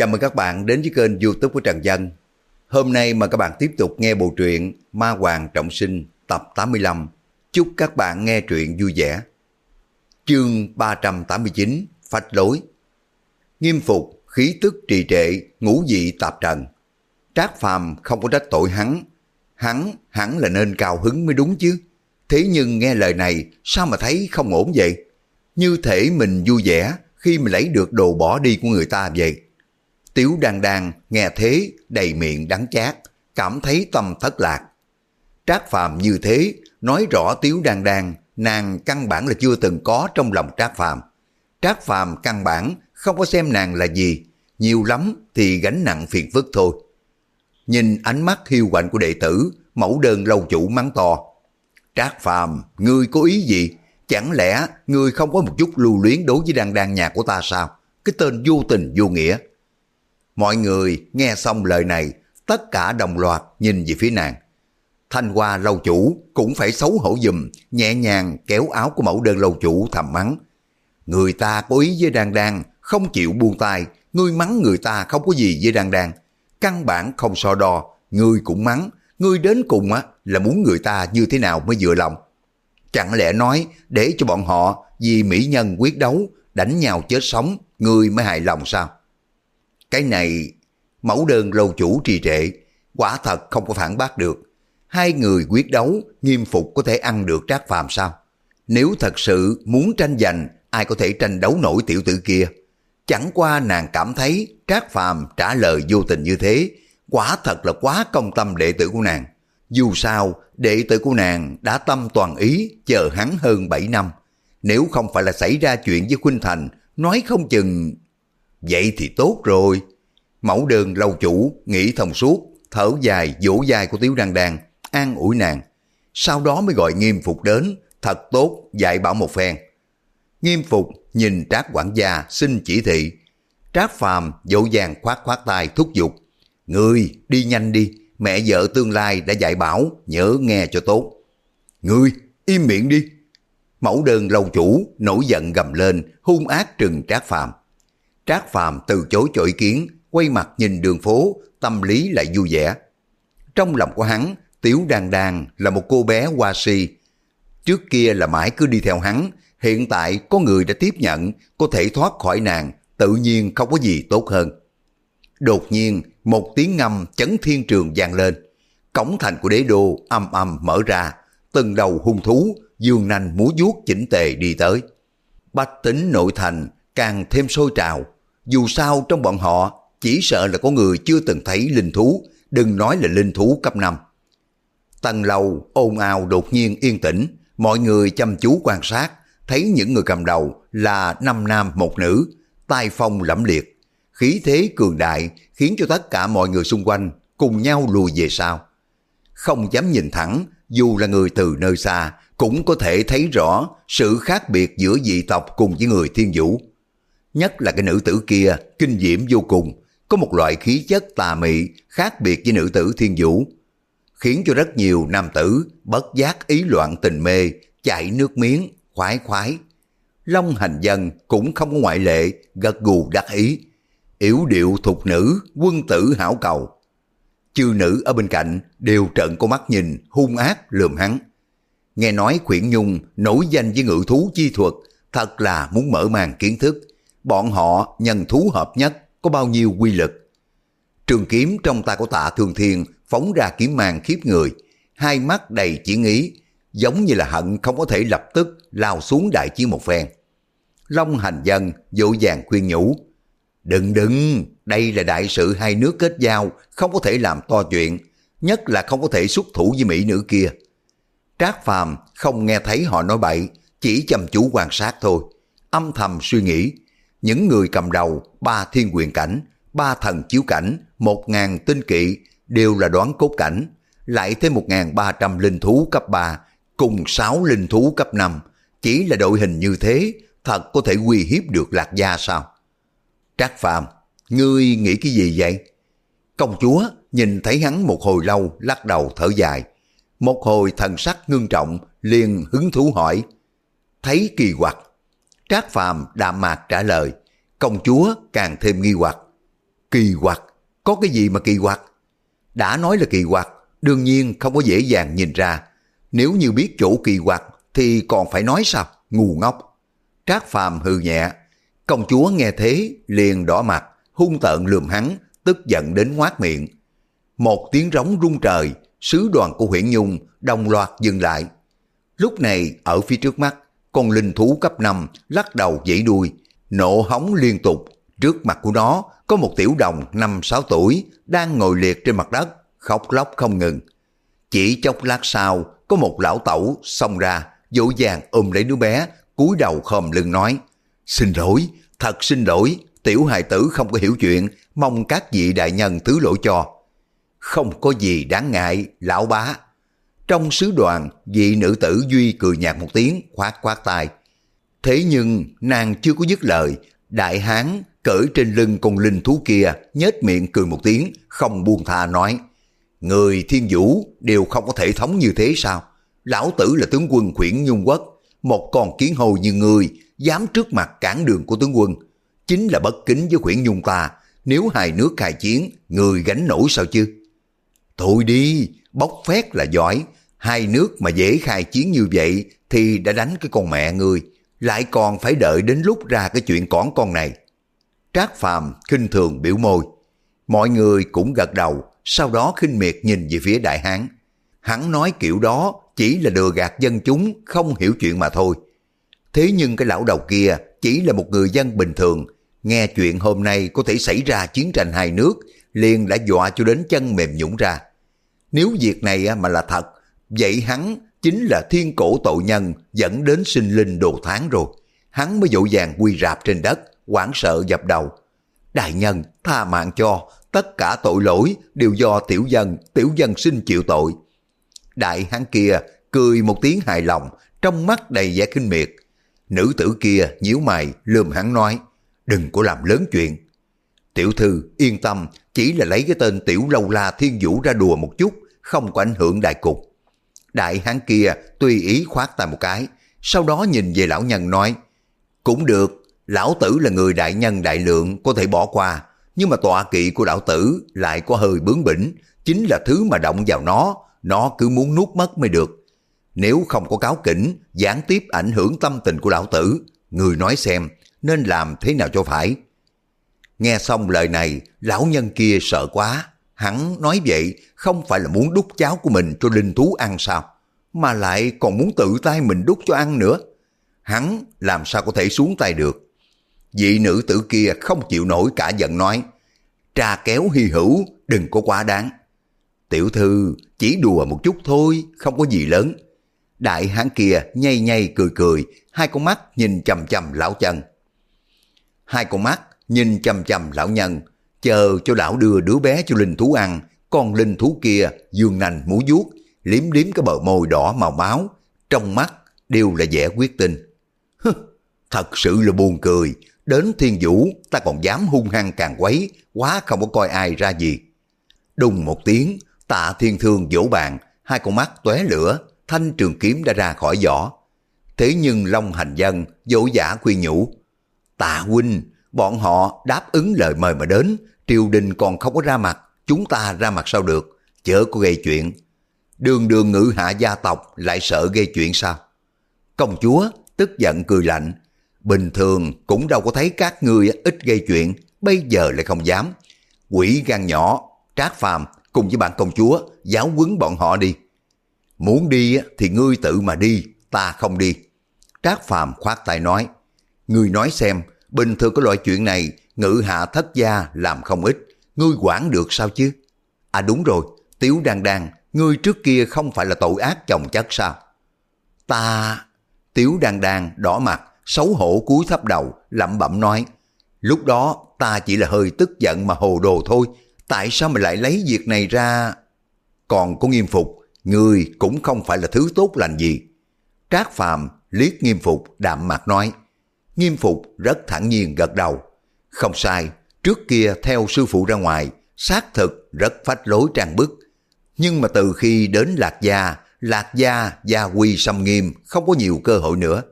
Chào mừng các bạn đến với kênh youtube của Trần Dân. Hôm nay mà các bạn tiếp tục nghe bộ truyện Ma Hoàng Trọng Sinh tập 85. Chúc các bạn nghe truyện vui vẻ. Chương 389 Phách Lối Nghiêm phục, khí tức trì trệ, ngũ dị tạp trần. Trác Phàm không có trách tội hắn. Hắn, hắn là nên cao hứng mới đúng chứ. Thế nhưng nghe lời này sao mà thấy không ổn vậy? Như thể mình vui vẻ khi mình lấy được đồ bỏ đi của người ta vậy. Tiếu đan đan nghe thế đầy miệng đắng chát, cảm thấy tâm thất lạc. Trác Phàm như thế, nói rõ Tiếu đan đan, nàng căn bản là chưa từng có trong lòng Trác Phàm. Trác Phàm căn bản không có xem nàng là gì, nhiều lắm thì gánh nặng phiền phức thôi. Nhìn ánh mắt hiu quạnh của đệ tử, mẫu đơn lâu chủ mắng to. Trác Phàm, ngươi có ý gì? Chẳng lẽ ngươi không có một chút lưu luyến đối với đan đan nhà của ta sao? Cái tên vô tình vô nghĩa. Mọi người nghe xong lời này, tất cả đồng loạt nhìn về phía nàng. Thanh Hoa lâu chủ cũng phải xấu hổ dùm, nhẹ nhàng kéo áo của mẫu đơn lâu chủ thầm mắng. Người ta có ý với đan đan, không chịu buông tay, ngươi mắng người ta không có gì với đan đan. Căn bản không so đo, ngươi cũng mắng, ngươi đến cùng á là muốn người ta như thế nào mới vừa lòng. Chẳng lẽ nói để cho bọn họ vì mỹ nhân quyết đấu, đánh nhau chết sống, ngươi mới hài lòng sao? Cái này, mẫu đơn lâu chủ trì trệ, quả thật không có phản bác được. Hai người quyết đấu, nghiêm phục có thể ăn được trác phàm sao? Nếu thật sự muốn tranh giành, ai có thể tranh đấu nổi tiểu tử kia? Chẳng qua nàng cảm thấy trác phàm trả lời vô tình như thế, quả thật là quá công tâm đệ tử của nàng. Dù sao, đệ tử của nàng đã tâm toàn ý chờ hắn hơn 7 năm. Nếu không phải là xảy ra chuyện với Khuynh Thành, nói không chừng Vậy thì tốt rồi. Mẫu đơn lâu chủ, nghĩ thông suốt, thở dài, vỗ dài của Tiếu Đăng Đăng, an ủi nàng. Sau đó mới gọi nghiêm phục đến, thật tốt, dạy bảo một phen. Nghiêm phục nhìn trác quản gia xin chỉ thị. Trác phàm dỗ dàng khoát khoát tay thúc giục. Ngươi đi nhanh đi, mẹ vợ tương lai đã dạy bảo, nhớ nghe cho tốt. Ngươi im miệng đi. Mẫu đơn lâu chủ nổi giận gầm lên, hung ác trừng trác phàm. Trác Phàm từ chối cho ý kiến, quay mặt nhìn đường phố, tâm lý lại vui vẻ. Trong lòng của hắn, tiểu Đan Đan là một cô bé hoa si. Trước kia là mãi cứ đi theo hắn, hiện tại có người đã tiếp nhận, có thể thoát khỏi nàng, tự nhiên không có gì tốt hơn. Đột nhiên, một tiếng ngâm chấn thiên trường vang lên. Cổng thành của đế đô âm âm mở ra, từng đầu hung thú, dương nanh múa vuốt chỉnh tề đi tới. Bách tính nội thành càng thêm sôi trào. Dù sao trong bọn họ chỉ sợ là có người chưa từng thấy linh thú, đừng nói là linh thú cấp 5. Tầng lầu ồn ào đột nhiên yên tĩnh, mọi người chăm chú quan sát, thấy những người cầm đầu là năm nam một nữ, tai phong lẫm liệt. Khí thế cường đại khiến cho tất cả mọi người xung quanh cùng nhau lùi về sau. Không dám nhìn thẳng, dù là người từ nơi xa, cũng có thể thấy rõ sự khác biệt giữa dị tộc cùng với người thiên vũ. Nhất là cái nữ tử kia kinh diễm vô cùng, có một loại khí chất tà mị khác biệt với nữ tử thiên vũ. Khiến cho rất nhiều nam tử bất giác ý loạn tình mê, chạy nước miếng, khoái khoái. Long hành dân cũng không có ngoại lệ, gật gù đắc ý. Yểu điệu thục nữ, quân tử hảo cầu. Chư nữ ở bên cạnh đều trợn con mắt nhìn, hung ác lườm hắn. Nghe nói Khuyển Nhung nổi danh với ngự thú chi thuật, thật là muốn mở màn kiến thức, bọn họ nhân thú hợp nhất có bao nhiêu quy lực. Trường kiếm trong tay của tạ thường thiên phóng ra kiếm màn khiếp người, hai mắt đầy chiến ý, giống như là hận không có thể lập tức lao xuống đại chiến một phen. Long hành dân dỗ dàng khuyên nhủ, đừng đừng, đây là đại sự hai nước kết giao, không có thể làm to chuyện, nhất là không có thể xuất thủ với mỹ nữ kia. Trác Phàm không nghe thấy họ nói bậy, chỉ chăm chú quan sát thôi, âm thầm suy nghĩ, những người cầm đầu ba thiên quyền cảnh, ba thần chiếu cảnh, một ngàn tinh kỵ đều là đoán cốt cảnh, lại thêm một ngàn ba trăm linh thú cấp 3 cùng sáu linh thú cấp 5. Chỉ là đội hình như thế, thật có thể uy hiếp được lạc gia sao? Trác Phàm, ngươi nghĩ cái gì vậy? Công chúa nhìn thấy hắn một hồi lâu lắc đầu thở dài. Một hồi thần sắc ngưng trọng liền hứng thú hỏi. Thấy kỳ quặc, Trác Phàm đạm mạc trả lời, công chúa càng thêm nghi hoặc. Kỳ hoặc có cái gì mà kỳ hoặc? Đã nói là kỳ hoặc, đương nhiên không có dễ dàng nhìn ra. Nếu như biết chỗ kỳ hoặc thì còn phải nói sao? Ngu ngốc. Trác Phàm hừ nhẹ. Công chúa nghe thế liền đỏ mặt, hung tợn lườm hắn, tức giận đến ngoác miệng. Một tiếng rống rung trời, sứ đoàn của huyện Nhung đồng loạt dừng lại. Lúc này ở phía trước mắt, con linh thú cấp 5 lắc đầu dãy đuôi, nộ hóng liên tục. Trước mặt của nó có một tiểu đồng 5-6 tuổi đang ngồi liệt trên mặt đất, khóc lóc không ngừng. Chỉ chốc lát sau, có một lão tẩu xông ra, dỗ dàng ôm lấy đứa bé, cúi đầu khom lưng nói, Xin lỗi, thật xin lỗi, tiểu hài tử không có hiểu chuyện, mong các vị đại nhân thứ lỗi cho. Không có gì đáng ngại, lão bá. Trong sứ đoàn, vị nữ tử Duy cười nhạt một tiếng, khoát khoát tay. Thế nhưng, nàng chưa có dứt lời, đại hán cởi trên lưng con linh thú kia, nhếch miệng cười một tiếng, không buông tha nói. Người thiên vũ đều không có thể thống như thế sao? Lão tử là tướng quân khuyển nhung quốc, một con kiến hồ như người, dám trước mặt cản đường của tướng quân. Chính là bất kính với khuyển nhung ta, nếu hai nước khai chiến, người gánh nổi sao chứ? Thôi đi, bốc phét là giỏi, hai nước mà dễ khai chiến như vậy thì đã đánh cái con mẹ người, lại còn phải đợi đến lúc ra cái chuyện cỏn con này. Trác Phàm khinh thường biểu môi, mọi người cũng gật đầu, sau đó khinh miệt nhìn về phía đại hán. Hắn nói kiểu đó chỉ là lừa gạt dân chúng không hiểu chuyện mà thôi. Thế nhưng cái lão đầu kia chỉ là một người dân bình thường, nghe chuyện hôm nay có thể xảy ra chiến tranh hai nước, liền đã dọa cho đến chân mềm nhũng ra. Nếu việc này mà là thật, vậy hắn chính là thiên cổ tội nhân dẫn đến sinh linh đồ tháng rồi. Hắn mới dỗ dàng quy rạp trên đất, hoảng sợ dập đầu. Đại nhân, tha mạng cho, tất cả tội lỗi đều do tiểu dân, tiểu dân xin chịu tội. Đại hắn kia cười một tiếng hài lòng, trong mắt đầy vẻ kinh miệt. Nữ tử kia nhíu mày lườm hắn nói, đừng có làm lớn chuyện. Tiểu thư yên tâm, chỉ là lấy cái tên tiểu lâu la thiên vũ ra đùa một chút, không có ảnh hưởng đại cục. Đại hán kia tùy ý khoát tay một cái, sau đó nhìn về lão nhân nói, cũng được, lão tử là người đại nhân đại lượng có thể bỏ qua, nhưng mà tọa kỵ của lão tử lại có hơi bướng bỉnh, chính là thứ mà động vào nó, nó cứ muốn nuốt mất mới được. Nếu không có cáo kỉnh, gián tiếp ảnh hưởng tâm tình của lão tử, người nói xem nên làm thế nào cho phải. Nghe xong lời này, lão nhân kia sợ quá. Hắn nói vậy không phải là muốn đút cháo của mình cho linh thú ăn sao, mà lại còn muốn tự tay mình đút cho ăn nữa. Hắn làm sao có thể xuống tay được. Vị nữ tử kia không chịu nổi cả giận nói, trà kéo hy hữu, đừng có quá đáng. Tiểu thư chỉ đùa một chút thôi, không có gì lớn. Đại hán kia nhây nhây cười cười, hai con mắt nhìn chầm chầm lão chân. Hai con mắt nhìn chầm chầm lão nhân, chờ cho lão đưa đứa bé cho linh thú ăn, con linh thú kia dương nành mũ vuốt, liếm liếm cái bờ môi đỏ màu máu, trong mắt đều là vẻ quyết tinh. Thật sự là buồn cười, đến thiên vũ ta còn dám hung hăng càng quấy, quá không có coi ai ra gì. Đùng một tiếng, tạ thiên thương vỗ bàn, hai con mắt tóe lửa, thanh trường kiếm đã ra khỏi vỏ. Thế nhưng Long Hành Dân dỗ giả khuyên nhủ, tạ huynh, bọn họ đáp ứng lời mời mà đến, triều đình còn không có ra mặt, chúng ta ra mặt sao được, chớ có gây chuyện. Đường đường ngự hạ gia tộc lại sợ gây chuyện sao? Công chúa tức giận cười lạnh, bình thường cũng đâu có thấy các ngươi ít gây chuyện, bây giờ lại không dám. Quỷ gan nhỏ, trác phàm cùng với bạn công chúa giáo quấn bọn họ đi. Muốn đi thì ngươi tự mà đi, ta không đi. Trác phàm khoát tay nói, ngươi nói xem, bình thường có loại chuyện này, ngự hạ thất gia làm không ít, ngươi quản được sao chứ? À đúng rồi, Tiếu Đan Đan, ngươi trước kia không phải là tội ác chồng chất sao? Ta... Tiếu Đan Đan đỏ mặt, xấu hổ cúi thấp đầu, lẩm bẩm nói, lúc đó ta chỉ là hơi tức giận mà hồ đồ thôi, tại sao mà lại lấy việc này ra? Còn có nghiêm phục, ngươi cũng không phải là thứ tốt lành gì. Trác Phàm liếc nghiêm phục đạm mặt nói, nghiêm phục rất thẳng nhiên gật đầu. Không sai, trước kia theo sư phụ ra ngoài, xác thực rất phách lối trang bức. Nhưng mà từ khi đến Lạc Gia, Lạc Gia gia quy xâm nghiêm, không có nhiều cơ hội nữa.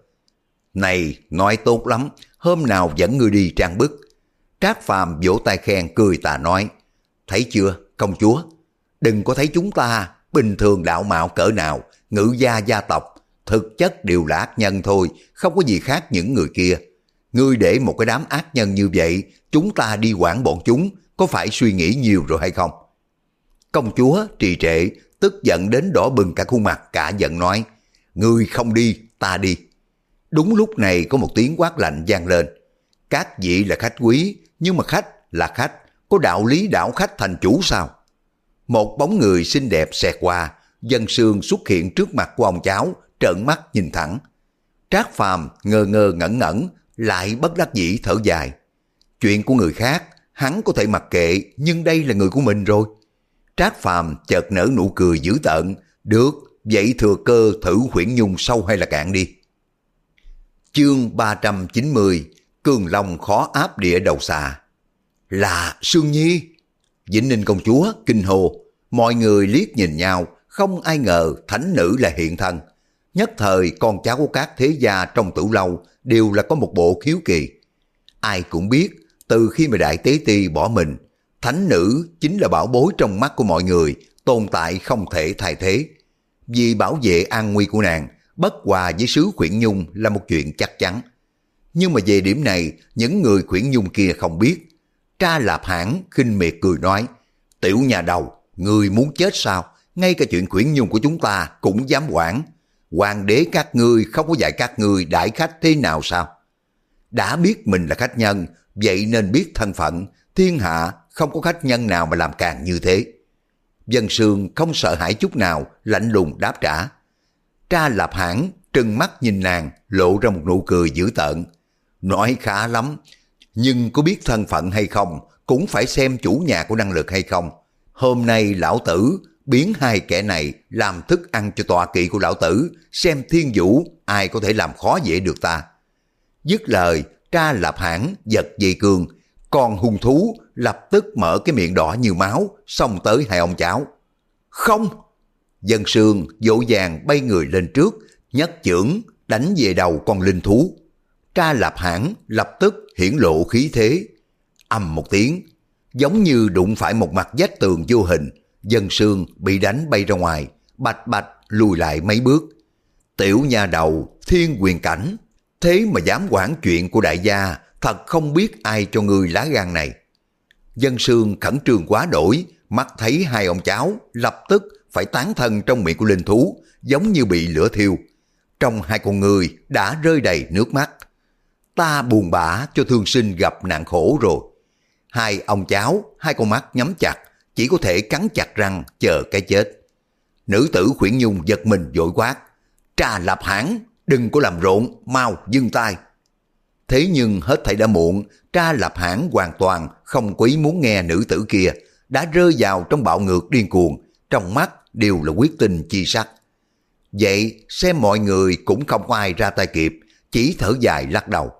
Này, nói tốt lắm, hôm nào dẫn ngươi đi trang bức. Trác Phàm vỗ tay khen cười tà nói, thấy chưa công chúa, đừng có thấy chúng ta bình thường đạo mạo cỡ nào, ngữ gia gia tộc, thực chất đều là ác nhân thôi, không có gì khác những người kia. Ngươi để một cái đám ác nhân như vậy, chúng ta đi quản bọn chúng, có phải suy nghĩ nhiều rồi hay không? Công chúa trì trệ, tức giận đến đỏ bừng cả khuôn mặt, cả giận nói, Ngươi không đi, ta đi. Đúng lúc này có một tiếng quát lạnh vang lên. Các vị là khách quý, nhưng mà khách là khách, có đạo lý đảo khách thành chủ sao? Một bóng người xinh đẹp xẹt qua, dân sương xuất hiện trước mặt của ông cháu, trợn mắt nhìn thẳng. Trác Phàm ngơ ngơ ngẩn ngẩn, lại bất đắc dĩ thở dài. Chuyện của người khác, hắn có thể mặc kệ, nhưng đây là người của mình rồi. Trác Phàm chợt nở nụ cười dữ tợn, được, vậy thừa cơ thử khuyển nhung sâu hay là cạn đi. Chương 390 Cường Long khó áp địa đầu xà Là Sương Nhi Vĩnh Ninh công chúa kinh hồ Mọi người liếc nhìn nhau Không ai ngờ thánh nữ là hiện thân Nhất thời con cháu của các thế gia trong tử lâu Đều là có một bộ khiếu kỳ Ai cũng biết Từ khi mà đại tế ti bỏ mình Thánh nữ chính là bảo bối trong mắt của mọi người Tồn tại không thể thay thế Vì bảo vệ an nguy của nàng bất hòa với sứ khuyển nhung là một chuyện chắc chắn. Nhưng mà về điểm này, những người khuyển nhung kia không biết. Tra lạp hãn khinh miệt cười nói, tiểu nhà đầu, người muốn chết sao? Ngay cả chuyện khuyển nhung của chúng ta cũng dám quản. Hoàng đế các ngươi không có dạy các ngươi đại khách thế nào sao? Đã biết mình là khách nhân, vậy nên biết thân phận, thiên hạ không có khách nhân nào mà làm càng như thế. Dân sương không sợ hãi chút nào, lạnh lùng đáp trả. Tra lạp hãng trừng mắt nhìn nàng, lộ ra một nụ cười dữ tợn. Nói khá lắm, nhưng có biết thân phận hay không, cũng phải xem chủ nhà của năng lực hay không. Hôm nay lão tử biến hai kẻ này làm thức ăn cho tọa kỵ của lão tử, xem thiên vũ ai có thể làm khó dễ được ta. Dứt lời, tra lạp hãng giật dây cương, còn hung thú lập tức mở cái miệng đỏ như máu, xông tới hai ông cháu. Không! Dân sương dỗ dàng bay người lên trước, nhất chưởng đánh về đầu con linh thú. Tra lạp hãng lập tức hiển lộ khí thế. Âm một tiếng, giống như đụng phải một mặt vách tường vô hình, dân sương bị đánh bay ra ngoài, bạch bạch lùi lại mấy bước. Tiểu nhà đầu, thiên quyền cảnh, thế mà dám quản chuyện của đại gia, thật không biết ai cho người lá gan này. Dân sương khẩn trương quá đổi, mắt thấy hai ông cháu, lập tức phải tán thân trong miệng của linh thú, giống như bị lửa thiêu. Trong hai con người đã rơi đầy nước mắt. Ta buồn bã cho thương sinh gặp nạn khổ rồi. Hai ông cháu, hai con mắt nhắm chặt, chỉ có thể cắn chặt răng chờ cái chết. Nữ tử khuyển nhung giật mình dội quát. Trà lạp hãng, đừng có làm rộn, mau dưng tay. Thế nhưng hết thảy đã muộn, tra lạp hãng hoàn toàn không quý muốn nghe nữ tử kia, đã rơi vào trong bạo ngược điên cuồng, trong mắt đều là quyết tình chi sắc. Vậy xem mọi người cũng không có ai ra tay kịp, chỉ thở dài lắc đầu.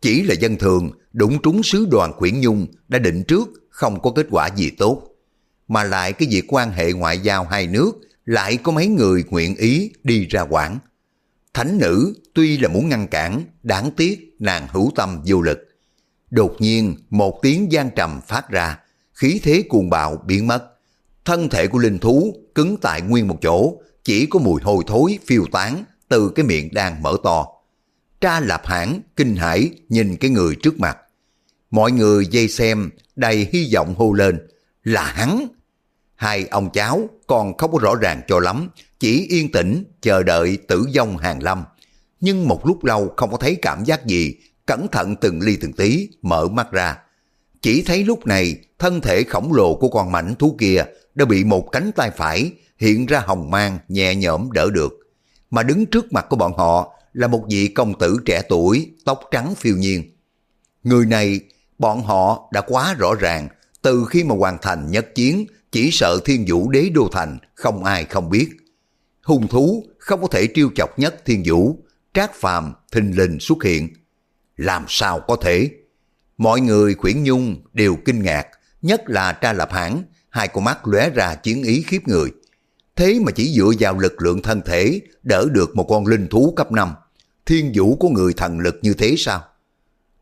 Chỉ là dân thường đụng trúng sứ đoàn khuyển nhung đã định trước không có kết quả gì tốt. Mà lại cái việc quan hệ ngoại giao hai nước lại có mấy người nguyện ý đi ra quản. Thánh nữ tuy là muốn ngăn cản, đáng tiếc nàng hữu tâm vô lực. Đột nhiên một tiếng gian trầm phát ra, khí thế cuồng bạo biến mất. Thân thể của linh thú cứng tại nguyên một chỗ, chỉ có mùi hôi thối phiêu tán từ cái miệng đang mở to. Tra lạp hãng kinh hãi nhìn cái người trước mặt. Mọi người dây xem đầy hy vọng hô lên là hắn. Hai ông cháu còn không có rõ ràng cho lắm, chỉ yên tĩnh chờ đợi tử vong hàng lâm. Nhưng một lúc lâu không có thấy cảm giác gì, cẩn thận từng ly từng tí, mở mắt ra. Chỉ thấy lúc này thân thể khổng lồ của con mảnh thú kia đã bị một cánh tay phải hiện ra hồng mang nhẹ nhõm đỡ được. Mà đứng trước mặt của bọn họ là một vị công tử trẻ tuổi, tóc trắng phiêu nhiên. Người này, bọn họ đã quá rõ ràng, từ khi mà hoàn thành nhất chiến, chỉ sợ thiên vũ đế đô thành, không ai không biết. Hung thú không có thể trêu chọc nhất thiên vũ, trác phàm thình lình xuất hiện. Làm sao có thể? Mọi người khuyển nhung đều kinh ngạc, nhất là tra lập hãng, hai con mắt lóe ra chiến ý khiếp người. Thế mà chỉ dựa vào lực lượng thân thể đỡ được một con linh thú cấp 5. Thiên vũ của người thần lực như thế sao?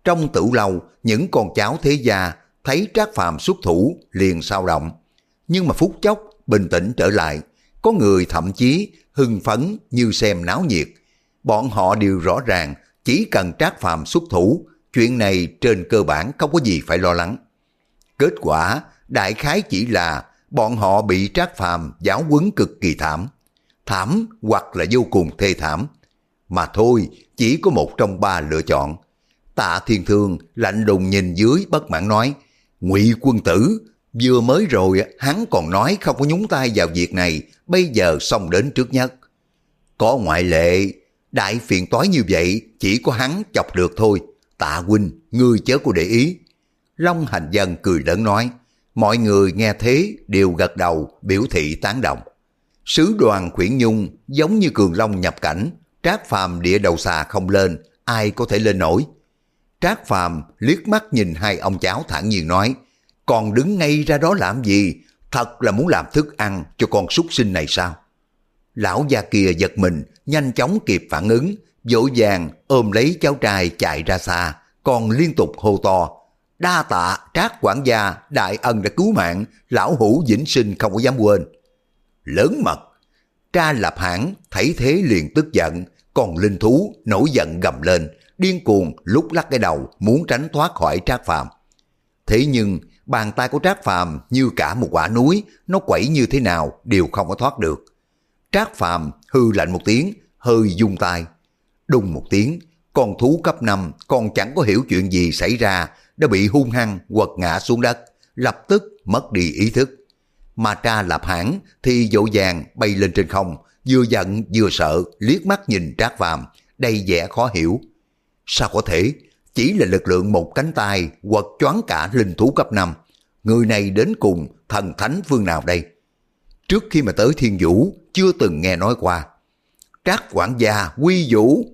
Trong tử lâu, những con cháu thế gia thấy Trác Phàm xuất thủ liền sao động. Nhưng mà phút chốc bình tĩnh trở lại, có người thậm chí hưng phấn như xem náo nhiệt. Bọn họ đều rõ ràng chỉ cần Trác Phàm xuất thủ, chuyện này trên cơ bản không có gì phải lo lắng. Kết quả, đại khái chỉ là bọn họ bị Trác Phàm giáo quấn cực kỳ thảm. Thảm hoặc là vô cùng thê thảm. Mà thôi, chỉ có một trong ba lựa chọn. Tạ Thiên Thương lạnh lùng nhìn dưới bất mãn nói, ngụy quân tử, vừa mới rồi hắn còn nói không có nhúng tay vào việc này, bây giờ xong đến trước nhất. Có ngoại lệ, đại phiền toái như vậy chỉ có hắn chọc được thôi. Tạ huynh, ngươi chớ có để ý. Long hành dân cười lớn nói, mọi người nghe thế đều gật đầu biểu thị tán đồng. Sứ đoàn khuyển nhung giống như cường long nhập cảnh, trác phàm địa đầu xà không lên, ai có thể lên nổi. Trác phàm liếc mắt nhìn hai ông cháu thản nhiên nói, còn đứng ngay ra đó làm gì, thật là muốn làm thức ăn cho con súc sinh này sao? Lão già kia giật mình, nhanh chóng kịp phản ứng, dỗ dàng ôm lấy cháu trai chạy ra xa, còn liên tục hô to. Đa tạ trác quản gia, đại ân đã cứu mạng, lão hủ vĩnh sinh không có dám quên. Lớn mật, tra lập hãng thấy thế liền tức giận, còn linh thú nổi giận gầm lên, điên cuồng lúc lắc cái đầu muốn tránh thoát khỏi trác phạm Thế nhưng bàn tay của trác phàm như cả một quả núi, nó quẩy như thế nào đều không có thoát được. Trác phàm hư lạnh một tiếng, hơi dung tay. Đùng một tiếng, con thú cấp 5 còn chẳng có hiểu chuyện gì xảy ra, đã bị hung hăng quật ngã xuống đất, lập tức mất đi ý thức. Mà tra lạp hãng thì dỗ dàng bay lên trên không, vừa giận vừa sợ, liếc mắt nhìn Trác Phàm đầy vẻ khó hiểu. Sao có thể? Chỉ là lực lượng một cánh tay quật choáng cả linh thú cấp 5. Người này đến cùng thần thánh phương nào đây? Trước khi mà tới thiên vũ, chưa từng nghe nói qua. Trác quản gia quy vũ.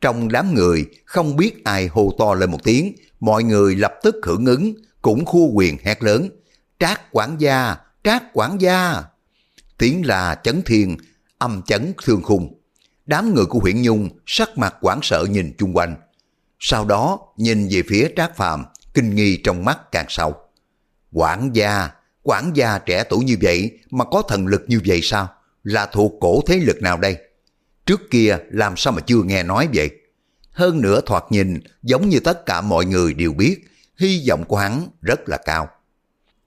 Trong đám người, không biết ai hô to lên một tiếng, mọi người lập tức hưởng ứng, cũng khu quyền hét lớn. Trác quản gia, trác quản gia. Tiếng là chấn thiên, âm chấn thương khung. Đám người của huyện Nhung sắc mặt quảng sợ nhìn chung quanh. Sau đó nhìn về phía Trác Phàm kinh nghi trong mắt càng sâu. Quản gia, quản gia trẻ tuổi như vậy mà có thần lực như vậy sao? Là thuộc cổ thế lực nào đây? Trước kia làm sao mà chưa nghe nói vậy? Hơn nữa thoạt nhìn giống như tất cả mọi người đều biết, hy vọng của hắn rất là cao.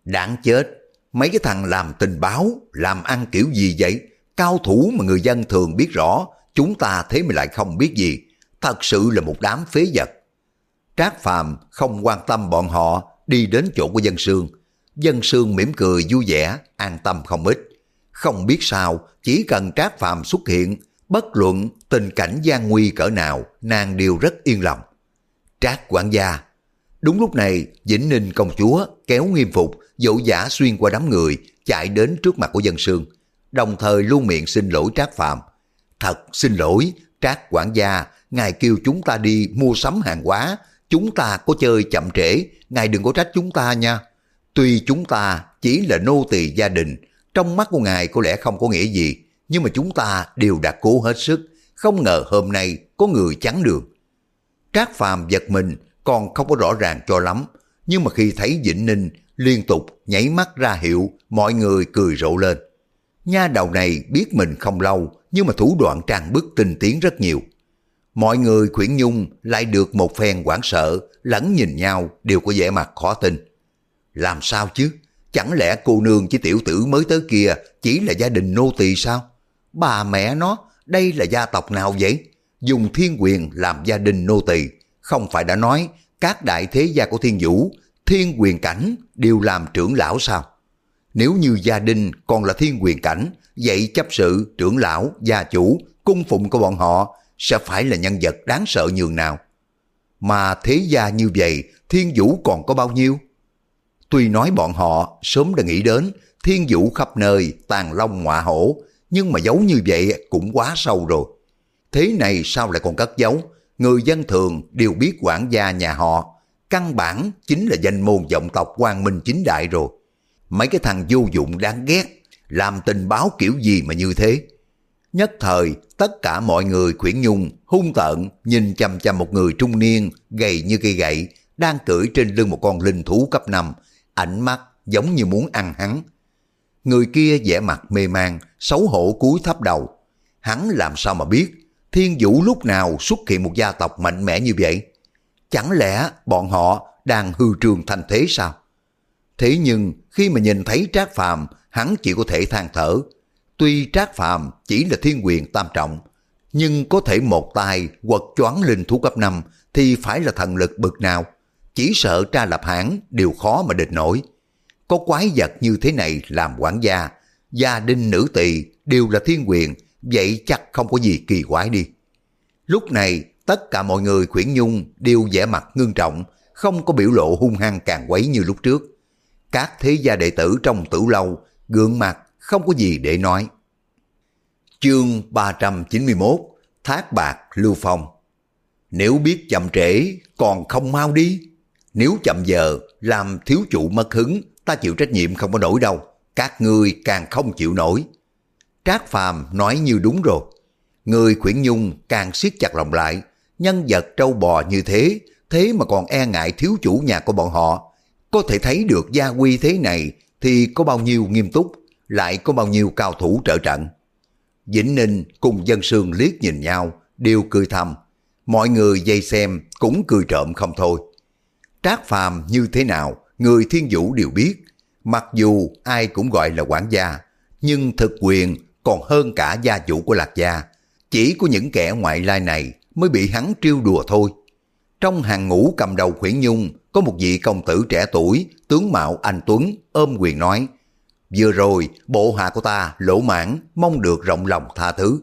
Đáng chết, mấy cái thằng làm tình báo, làm ăn kiểu gì vậy? Cao thủ mà người dân thường biết rõ, chúng ta thế mà lại không biết gì. Thật sự là một đám phế vật. Trác Phàm không quan tâm bọn họ đi đến chỗ của dân sương. Dân sương mỉm cười vui vẻ, an tâm không ít. Không biết sao, chỉ cần Trác Phàm xuất hiện, bất luận tình cảnh gian nguy cỡ nào, nàng đều rất yên lòng. Trác quản gia Đúng lúc này, Vĩnh Ninh công chúa kéo nghiêm phục, dỗ giả xuyên qua đám người, chạy đến trước mặt của dân sương, đồng thời luôn miệng xin lỗi Trác Phàm. Thật xin lỗi, Trác quản gia, ngài kêu chúng ta đi mua sắm hàng hóa, chúng ta có chơi chậm trễ, ngài đừng có trách chúng ta nha. Tuy chúng ta chỉ là nô tỳ gia đình, trong mắt của ngài có lẽ không có nghĩa gì, nhưng mà chúng ta đều đã cố hết sức, không ngờ hôm nay có người chắn đường. Trác Phàm giật mình, còn không có rõ ràng cho lắm, nhưng mà khi thấy Vĩnh Ninh liên tục nhảy mắt ra hiệu, mọi người cười rộ lên. Nha đầu này biết mình không lâu, nhưng mà thủ đoạn trang bức tinh tiến rất nhiều. Mọi người khuyển nhung lại được một phen quảng sợ, lẫn nhìn nhau đều có vẻ mặt khó tin. Làm sao chứ? Chẳng lẽ cô nương với tiểu tử mới tới kia chỉ là gia đình nô tỳ sao? Bà mẹ nó, đây là gia tộc nào vậy? Dùng thiên quyền làm gia đình nô tỳ, không phải đã nói các đại thế gia của thiên vũ, thiên quyền cảnh đều làm trưởng lão sao? Nếu như gia đình còn là thiên quyền cảnh, vậy chấp sự, trưởng lão, gia chủ, cung phụng của bọn họ sẽ phải là nhân vật đáng sợ nhường nào. Mà thế gia như vậy, thiên vũ còn có bao nhiêu? Tuy nói bọn họ sớm đã nghĩ đến thiên vũ khắp nơi, tàn long ngọa hổ, nhưng mà giấu như vậy cũng quá sâu rồi. Thế này sao lại còn cất giấu? Người dân thường đều biết quản gia nhà họ, căn bản chính là danh môn vọng tộc quang minh chính đại rồi. Mấy cái thằng vô dụng đáng ghét, làm tình báo kiểu gì mà như thế? Nhất thời, tất cả mọi người khuyển nhung, hung tợn, nhìn chằm chằm một người trung niên, gầy như cây gậy, đang cưỡi trên lưng một con linh thú cấp 5, ảnh mắt giống như muốn ăn hắn. Người kia vẻ mặt mê man, xấu hổ cúi thấp đầu. Hắn làm sao mà biết, thiên vũ lúc nào xuất hiện một gia tộc mạnh mẽ như vậy? Chẳng lẽ bọn họ đang hư trường thành thế sao? Thế nhưng khi mà nhìn thấy Trác Phàm, hắn chỉ có thể than thở. Tuy Trác Phàm chỉ là thiên quyền tam trọng, nhưng có thể một tay quật choáng linh thú cấp 5 thì phải là thần lực bực nào. Chỉ sợ tra lập hãng đều khó mà địch nổi. Có quái vật như thế này làm quản gia, gia đình nữ tỳ đều là thiên quyền, vậy chắc không có gì kỳ quái đi. Lúc này, tất cả mọi người khuyển nhung đều vẻ mặt ngưng trọng, không có biểu lộ hung hăng càng quấy như lúc trước. Các thế gia đệ tử trong tử lâu, gương mặt, không có gì để nói. Chương 391 Thác bạc Lưu Phong Nếu biết chậm trễ, còn không mau đi. Nếu chậm giờ, làm thiếu chủ mất hứng, ta chịu trách nhiệm không có nổi đâu. Các ngươi càng không chịu nổi. Trác Phàm nói như đúng rồi. Người khuyển nhung càng siết chặt lòng lại. Nhân vật trâu bò như thế, thế mà còn e ngại thiếu chủ nhà của bọn họ. Có thể thấy được gia quy thế này thì có bao nhiêu nghiêm túc, lại có bao nhiêu cao thủ trợ trận. Vĩnh Ninh cùng dân sương liếc nhìn nhau, đều cười thầm. Mọi người dây xem cũng cười trộm không thôi. Trác Phàm như thế nào, người thiên vũ đều biết. Mặc dù ai cũng gọi là quản gia, nhưng thực quyền còn hơn cả gia chủ của Lạc Gia. Chỉ có những kẻ ngoại lai này mới bị hắn trêu đùa thôi. Trong hàng ngũ cầm đầu khuyển nhung, có một vị công tử trẻ tuổi, tướng mạo anh Tuấn, ôm quyền nói, Vừa rồi, bộ hạ của ta lỗ mãn, mong được rộng lòng tha thứ.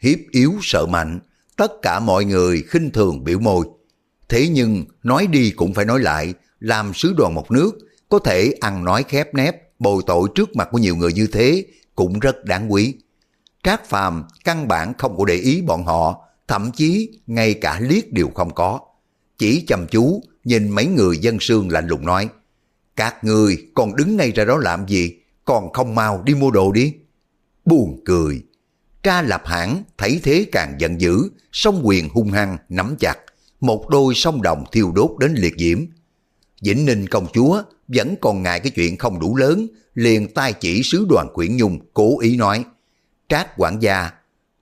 Hiếp yếu sợ mạnh, tất cả mọi người khinh thường biểu môi. Thế nhưng, nói đi cũng phải nói lại, làm sứ đoàn một nước, có thể ăn nói khép nép, bồi tội trước mặt của nhiều người như thế, cũng rất đáng quý. Trác Phàm căn bản không có để ý bọn họ, thậm chí ngay cả liếc đều không có. Chỉ chăm chú nhìn mấy người dân sương lạnh lùng nói, các người còn đứng ngay ra đó làm gì, còn không mau đi mua đồ đi. Buồn cười, tra lập hãng thấy thế càng giận dữ, song quyền hung hăng nắm chặt, một đôi song đồng thiêu đốt đến liệt diễm. Vĩnh Ninh công chúa vẫn còn ngại cái chuyện không đủ lớn, liền tay chỉ sứ đoàn quyển nhung cố ý nói, Trác quản gia,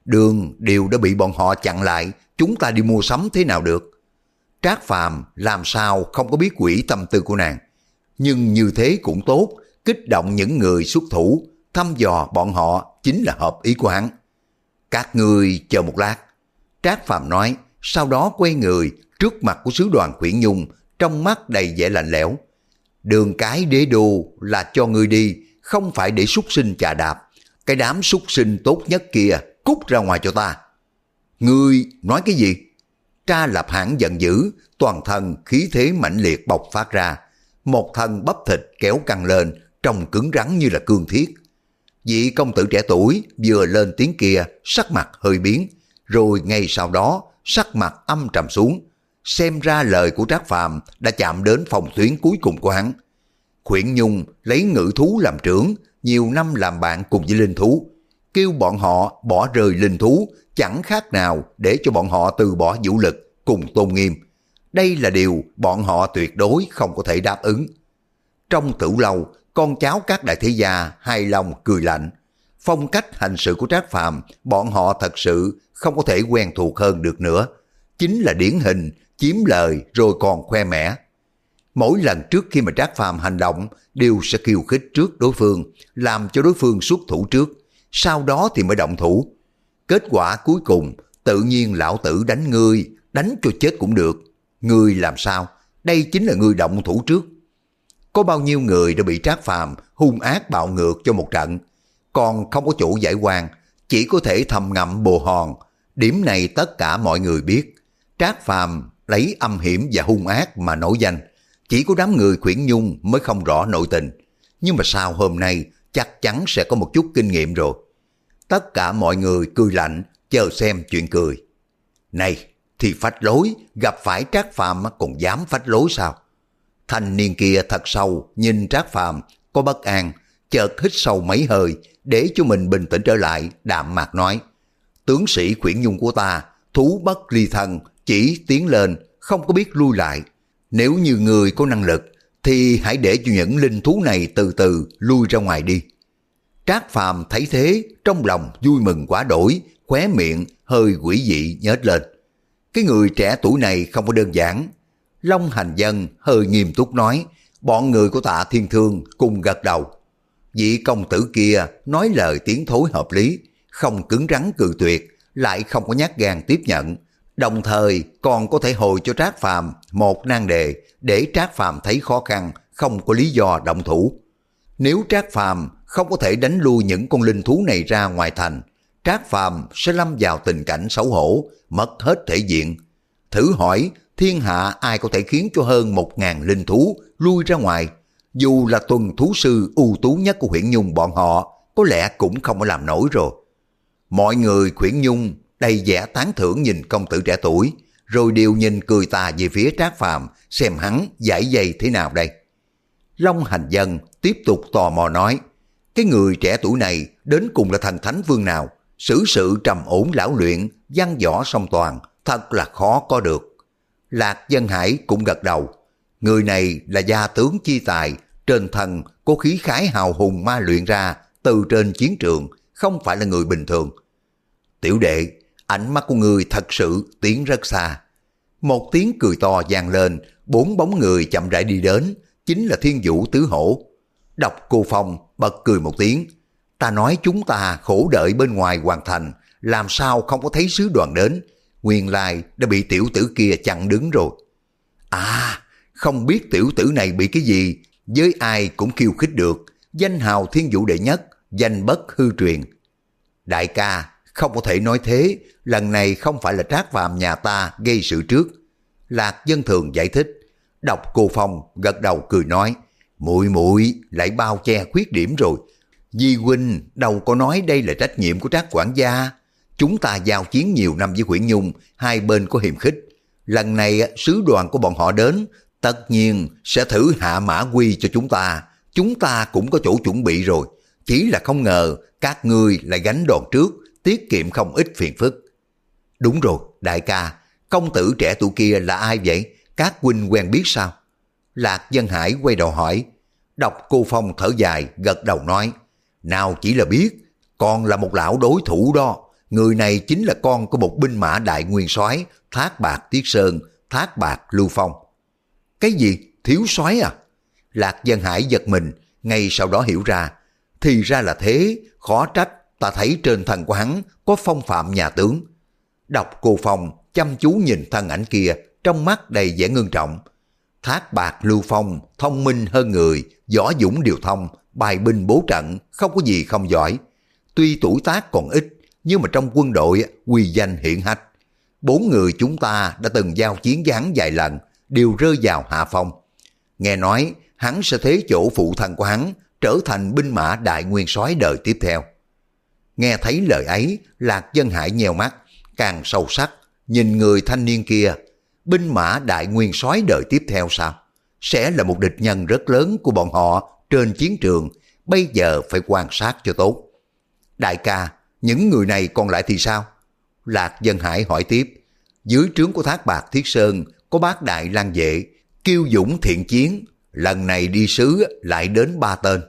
đường đều đã bị bọn họ chặn lại, chúng ta đi mua sắm thế nào được? Trác Phàm làm sao không có biết quỷ tâm tư của nàng. Nhưng như thế cũng tốt, kích động những người xuất thủ, thăm dò bọn họ chính là hợp ý của hắn. Các người chờ một lát. Trác Phàm nói, sau đó quay người trước mặt của sứ đoàn Quyển Nhung, trong mắt đầy vẻ lạnh lẽo. Đường cái đế đô là cho người đi, không phải để súc sinh chà đạp. Cái đám súc sinh tốt nhất kia cút ra ngoài cho ta. Ngươi nói cái gì? Tra lập hãng giận dữ, toàn thân khí thế mãnh liệt bộc phát ra. Một thân bắp thịt kéo căng lên, trông cứng rắn như là cương thiết. Vị công tử trẻ tuổi vừa lên tiếng kia, sắc mặt hơi biến, rồi ngay sau đó sắc mặt âm trầm xuống. Xem ra lời của Trác Phàm đã chạm đến phòng tuyến cuối cùng của hắn. Khuyển Nhung lấy ngự thú làm trưởng, nhiều năm làm bạn cùng với linh thú. Kêu bọn họ bỏ rơi linh thú chẳng khác nào để cho bọn họ từ bỏ vũ lực cùng tôn nghiêm. Đây là điều bọn họ tuyệt đối không có thể đáp ứng. Trong tử lâu, con cháu các đại thế gia hài lòng cười lạnh. Phong cách hành sự của Trác Phàm bọn họ thật sự không có thể quen thuộc hơn được nữa. Chính là điển hình, chiếm lời rồi còn khoe mẽ. Mỗi lần trước khi mà Trác Phàm hành động đều sẽ khiêu khích trước đối phương, làm cho đối phương xuất thủ trước, sau đó thì mới động thủ. Kết quả cuối cùng, tự nhiên lão tử đánh ngươi, đánh cho chết cũng được. Ngươi làm sao? Đây chính là ngươi động thủ trước. Có bao nhiêu người đã bị trác phàm hung ác bạo ngược cho một trận, còn không có chủ giải quan, chỉ có thể thầm ngậm bồ hòn. Điểm này tất cả mọi người biết. Trác phàm lấy âm hiểm và hung ác mà nổi danh. Chỉ có đám người khuyển nhung mới không rõ nội tình. Nhưng mà sao hôm nay chắc chắn sẽ có một chút kinh nghiệm rồi. Tất cả mọi người cười lạnh, chờ xem chuyện cười. Này, thì phách lối, gặp phải Trác Phàm còn dám phách lối sao? Thanh niên kia thật sâu, nhìn Trác Phàm có bất an, chợt hít sâu mấy hơi để cho mình bình tĩnh trở lại, đạm mạc nói. Tướng sĩ khuyển nhung của ta, thú bất ly thân, chỉ tiến lên, không có biết lui lại. Nếu như người có năng lực, thì hãy để cho những linh thú này từ từ lui ra ngoài đi. Trác Phàm thấy thế, trong lòng vui mừng quá đổi, khóe miệng hơi quỷ dị nhếch lên. Cái người trẻ tuổi này không có đơn giản. Long Hành Dân hơi nghiêm túc nói, bọn người của tạ thiên thương cùng gật đầu. Vị công tử kia nói lời tiếng thối hợp lý, không cứng rắn cự tuyệt, lại không có nhát gan tiếp nhận. Đồng thời còn có thể hồi cho Trác Phàm một nan đề để Trác Phàm thấy khó khăn, không có lý do động thủ. Nếu Trác Phàm không có thể đánh lui những con linh thú này ra ngoài thành, Trác Phàm sẽ lâm vào tình cảnh xấu hổ, mất hết thể diện. Thử hỏi, thiên hạ ai có thể khiến cho hơn một ngàn linh thú lui ra ngoài? Dù là tuần thú sư ưu tú nhất của huyện Nhung bọn họ, có lẽ cũng không có làm nổi rồi. Mọi người khuyển Nhung đầy vẻ tán thưởng nhìn công tử trẻ tuổi, rồi đều nhìn cười tà về phía Trác Phàm xem hắn giải dây thế nào đây. Long Hành Dân tiếp tục tò mò nói, cái người trẻ tuổi này đến cùng là thần thánh vương nào, xử sự trầm ổn lão luyện, văn võ song toàn, thật là khó có được. Lạc Dân Hải cũng gật đầu, người này là gia tướng chi tài, trên thần có khí khái hào hùng ma luyện ra từ trên chiến trường, không phải là người bình thường. Tiểu đệ, ánh mắt của người thật sự tiến rất xa. Một tiếng cười to vang lên, bốn bóng người chậm rãi đi đến, chính là thiên vũ tứ hổ. Đọc cô Phong bật cười một tiếng. Ta nói chúng ta khổ đợi bên ngoài hoàn thành, làm sao không có thấy sứ đoàn đến. Nguyên lai đã bị tiểu tử kia chặn đứng rồi. À, không biết tiểu tử này bị cái gì, với ai cũng khiêu khích được. Danh hào thiên vũ đệ nhất, danh bất hư truyền. Đại ca, không có thể nói thế, lần này không phải là trác phàm nhà ta gây sự trước. Lạc dân thường giải thích, đọc cô Phong gật đầu cười nói, muội muội lại bao che khuyết điểm rồi. Di huynh đâu có nói đây là trách nhiệm của trác quản gia. Chúng ta giao chiến nhiều năm với Nguyễn Nhung, hai bên có hiềm khích. Lần này sứ đoàn của bọn họ đến, tất nhiên sẽ thử hạ mã quy cho chúng ta. Chúng ta cũng có chỗ chuẩn bị rồi. Chỉ là không ngờ các ngươi lại gánh đòn trước, tiết kiệm không ít phiền phức. Đúng rồi, đại ca, công tử trẻ tuổi kia là ai vậy? Các huynh quen biết sao? Lạc Dân Hải quay đầu hỏi. Đọc cô Phong thở dài, gật đầu nói. Nào chỉ là biết, còn là một lão đối thủ đó. Người này chính là con của một binh mã đại nguyên soái Thác Bạc Tiết Sơn, Thác Bạc Lưu Phong. Cái gì? Thiếu soái à? Lạc Dân Hải giật mình, ngay sau đó hiểu ra. Thì ra là thế, khó trách ta thấy trên thân của hắn có phong phạm nhà tướng. Đọc cô Phong chăm chú nhìn thân ảnh kia, trong mắt đầy vẻ ngưng trọng. Thác bạc lưu phong, thông minh hơn người, võ dũng điều thông, bài binh bố trận, không có gì không giỏi. Tuy tuổi tác còn ít, nhưng mà trong quân đội quy danh hiển hách. Bốn người chúng ta đã từng giao chiến với hắn vài lần, đều rơi vào hạ phong. Nghe nói hắn sẽ thế chỗ phụ thân của hắn trở thành binh mã đại nguyên soái đời tiếp theo. Nghe thấy lời ấy, Lạc Dân Hải nheo mắt, càng sâu sắc, nhìn người thanh niên kia. Binh mã đại nguyên soái đời tiếp theo sao? Sẽ là một địch nhân rất lớn của bọn họ trên chiến trường, bây giờ phải quan sát cho tốt. Đại ca, những người này còn lại thì sao? Lạc Dân Hải hỏi tiếp, dưới trướng của Thác Bạc Thiết Sơn có bác đại lang vệ, kiêu dũng thiện chiến, lần này đi sứ lại đến ba tên.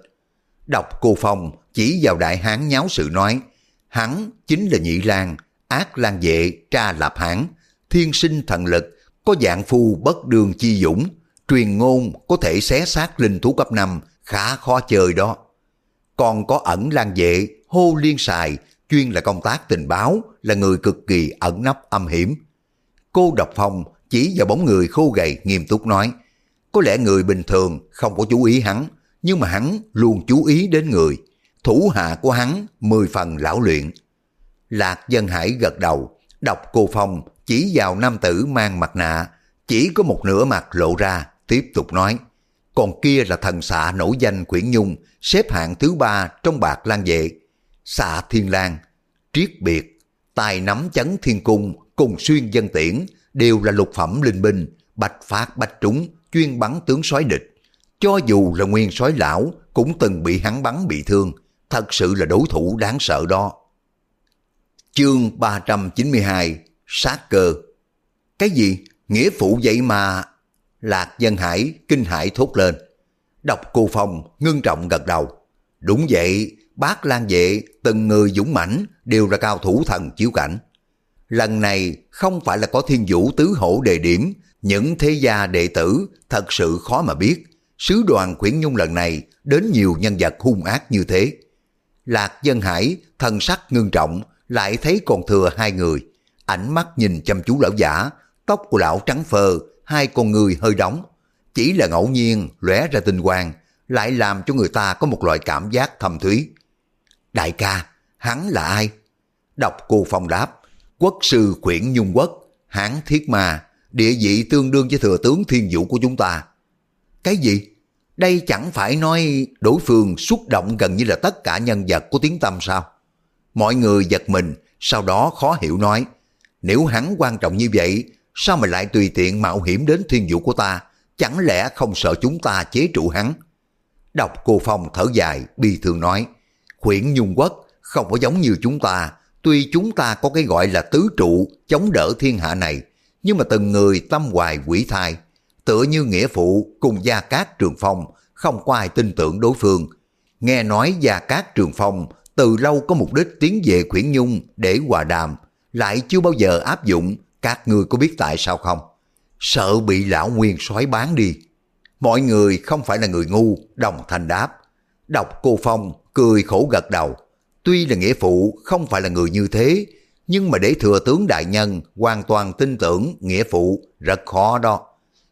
Đọc cô Phong chỉ vào đại hán nháo sự nói, hắn chính là nhị lang, ác lang vệ, tra lạp hán, thiên sinh thần lực, có dạng phu bất đường chi dũng, truyền ngôn có thể xé xác linh thú cấp 5, khá khó chơi đó. Còn có ẩn lang vệ, hô liên xài, chuyên là công tác tình báo, là người cực kỳ ẩn nấp âm hiểm. Cô Độc Phong chỉ vào bóng người khô gầy nghiêm túc nói, có lẽ người bình thường không có chú ý hắn, nhưng mà hắn luôn chú ý đến người. Thủ hạ của hắn mười phần lão luyện. Lạc Dân Hải gật đầu, đọc cô Phong chỉ vào nam tử mang mặt nạ, chỉ có một nửa mặt lộ ra, tiếp tục nói. Còn kia là thần xạ nổi danh Quyển Nhung, xếp hạng thứ ba trong bạc lan vệ. Xạ Thiên lang triết biệt, tài nắm chấn thiên cung cùng xuyên dân tiễn đều là lục phẩm linh binh, bạch phát bạch trúng, chuyên bắn tướng sói địch. Cho dù là nguyên sói lão cũng từng bị hắn bắn bị thương, thật sự là đối thủ đáng sợ đó. Chương 392 Sát cơ Cái gì? Nghĩa phụ vậy mà... Lạc dân hải kinh hải thốt lên. Đọc cô phong ngưng trọng gật đầu. Đúng vậy, bác lan vệ, từng người dũng mãnh đều là cao thủ thần chiếu cảnh. Lần này không phải là có thiên vũ tứ hổ đề điểm, những thế gia đệ tử thật sự khó mà biết. Sứ đoàn khuyển nhung lần này đến nhiều nhân vật hung ác như thế. Lạc dân hải, thần sắc ngưng trọng, lại thấy còn thừa hai người. Ánh mắt nhìn chăm chú lão giả, tóc của lão trắng phơ, hai con người hơi đóng. Chỉ là ngẫu nhiên lóe ra tinh quang, lại làm cho người ta có một loại cảm giác thầm thúy. Đại ca, hắn là ai? Đọc cô phong đáp, quốc sư khuyển nhung quốc, hán thiết ma, địa vị tương đương với thừa tướng thiên vũ của chúng ta. Cái gì? Đây chẳng phải nói đối phương xúc động gần như là tất cả nhân vật của tiếng tâm sao? Mọi người giật mình, sau đó khó hiểu nói, nếu hắn quan trọng như vậy, sao mà lại tùy tiện mạo hiểm đến thiên vũ của ta, chẳng lẽ không sợ chúng ta chế trụ hắn? Đọc cô Phong thở dài, bi thường nói, khuyển nhung quốc không có giống như chúng ta, tuy chúng ta có cái gọi là tứ trụ chống đỡ thiên hạ này, nhưng mà từng người tâm hoài quỷ thai, tựa như nghĩa phụ cùng Gia Cát Trường Phong, không có ai tin tưởng đối phương. Nghe nói Gia Cát Trường Phong từ lâu có mục đích tiến về khuyển nhung để hòa đàm, lại chưa bao giờ áp dụng, các người có biết tại sao không? Sợ bị lão nguyên soái bán đi. Mọi người không phải là người ngu, đồng thanh đáp. Đọc cô Phong cười khổ gật đầu. Tuy là nghĩa phụ không phải là người như thế, nhưng mà để thừa tướng đại nhân hoàn toàn tin tưởng nghĩa phụ rất khó đó.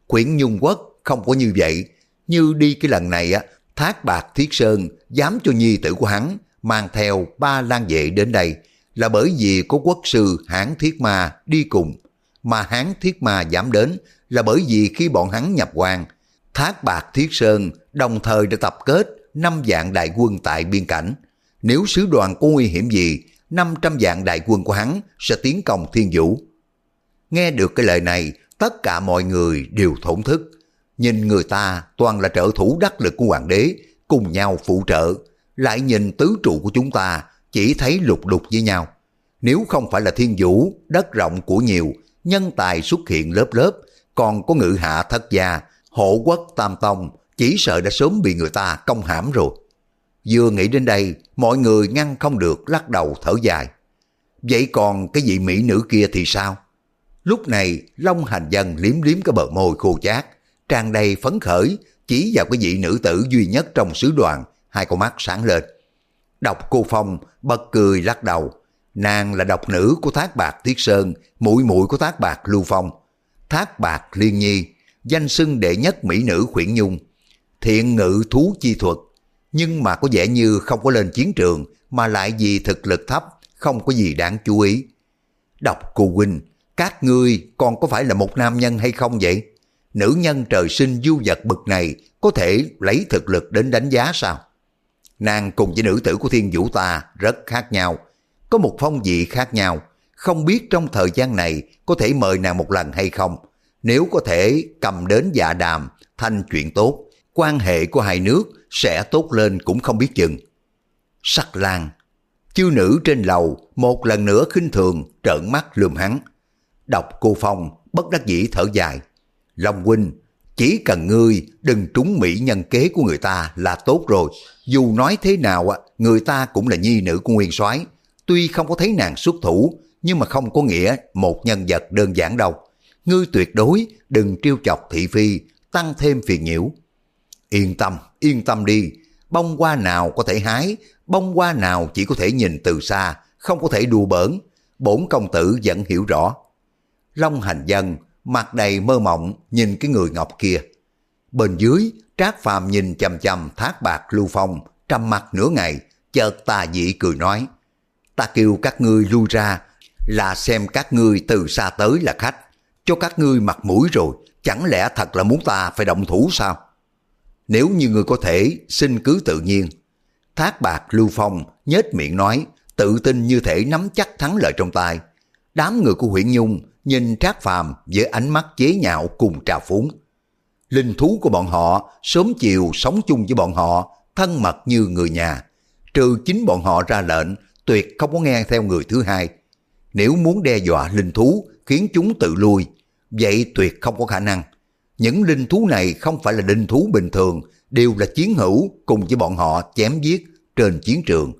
Quyển Nhung Quốc không có như vậy, như đi cái lần này á, Thác Bạc Thiết Sơn dám cho nhi tử của hắn mang theo ba lan vệ đến đây là bởi vì có quốc sư Hán Thiết Ma đi cùng, mà Hán Thiết Ma dám đến là bởi vì khi bọn hắn nhập quan, Thác Bạc Thiết Sơn đồng thời đã tập kết năm vạn đại quân tại biên cảnh. Nếu sứ đoàn có nguy hiểm gì, 500 vạn đại quân của hắn sẽ tiến công thiên vũ. Nghe được cái lời này, tất cả mọi người đều thổn thức. Nhìn người ta toàn là trợ thủ đắc lực của hoàng đế, cùng nhau phụ trợ, lại nhìn tứ trụ của chúng ta chỉ thấy lục đục với nhau. Nếu không phải là thiên vũ, đất rộng của nhiều, nhân tài xuất hiện lớp lớp, còn có ngự hạ thất gia, hộ quốc tam tông, chỉ sợ đã sớm bị người ta công hãm rồi. Vừa nghĩ đến đây, mọi người ngăn không được lắc đầu thở dài. Vậy còn cái vị mỹ nữ kia thì sao? Lúc này, Long Hành Dân liếm liếm cái bờ môi khô chát, tràn đầy phấn khởi, chỉ vào cái vị nữ tử duy nhất trong sứ đoàn, hai con mắt sáng lên. Đọc cô Phong bật cười lắc đầu. Nàng là độc nữ của Thác Bạc Thiết Sơn, mũi mũi của Thác Bạc Lưu Phong. Thác Bạc Liên Nhi, danh xưng đệ nhất mỹ nữ khuyển nhung. Thiện ngự thú chi thuật, nhưng mà có vẻ như không có lên chiến trường mà lại vì thực lực thấp, không có gì đáng chú ý. Đọc cô huynh, các ngươi còn có phải là một nam nhân hay không vậy? Nữ nhân trời sinh du vật bực này có thể lấy thực lực đến đánh giá sao? Nàng cùng với nữ tử của thiên vũ ta rất khác nhau, có một phong vị khác nhau, không biết trong thời gian này có thể mời nàng một lần hay không. Nếu có thể cầm đến dạ đàm, thành chuyện tốt, quan hệ của hai nước sẽ tốt lên cũng không biết chừng. Sắc lang, chư nữ trên lầu một lần nữa khinh thường trợn mắt lườm hắn. Đọc cô Phong bất đắc dĩ thở dài. Long huynh, chỉ cần ngươi đừng trúng mỹ nhân kế của người ta là tốt rồi. Dù nói thế nào, người ta cũng là nhi nữ của nguyên soái Tuy không có thấy nàng xuất thủ, nhưng mà không có nghĩa một nhân vật đơn giản đâu. Ngươi tuyệt đối đừng trêu chọc thị phi, tăng thêm phiền nhiễu. Yên tâm, yên tâm đi. Bông hoa nào có thể hái, bông hoa nào chỉ có thể nhìn từ xa, không có thể đùa bỡn. Bổn công tử vẫn hiểu rõ. Long hành dân, mặt đầy mơ mộng, nhìn cái người ngọc kia. Bên dưới, Trác Phàm nhìn chầm chầm thác bạc lưu phong, trầm mặt nửa ngày, chợt tà dị cười nói. Ta kêu các ngươi lui ra, là xem các ngươi từ xa tới là khách. Cho các ngươi mặt mũi rồi, chẳng lẽ thật là muốn ta phải động thủ sao? Nếu như người có thể, xin cứ tự nhiên. Thác bạc Lưu Phong nhếch miệng nói, tự tin như thể nắm chắc thắng lợi trong tay. Đám người của huyện Nhung nhìn Trác Phàm với ánh mắt chế nhạo cùng trào phúng. Linh thú của bọn họ sớm chiều sống chung với bọn họ, thân mật như người nhà. Trừ chính bọn họ ra lệnh, tuyệt không có nghe theo người thứ hai. Nếu muốn đe dọa linh thú khiến chúng tự lui, vậy tuyệt không có khả năng. Những linh thú này không phải là linh thú bình thường, đều là chiến hữu cùng với bọn họ chém giết trên chiến trường.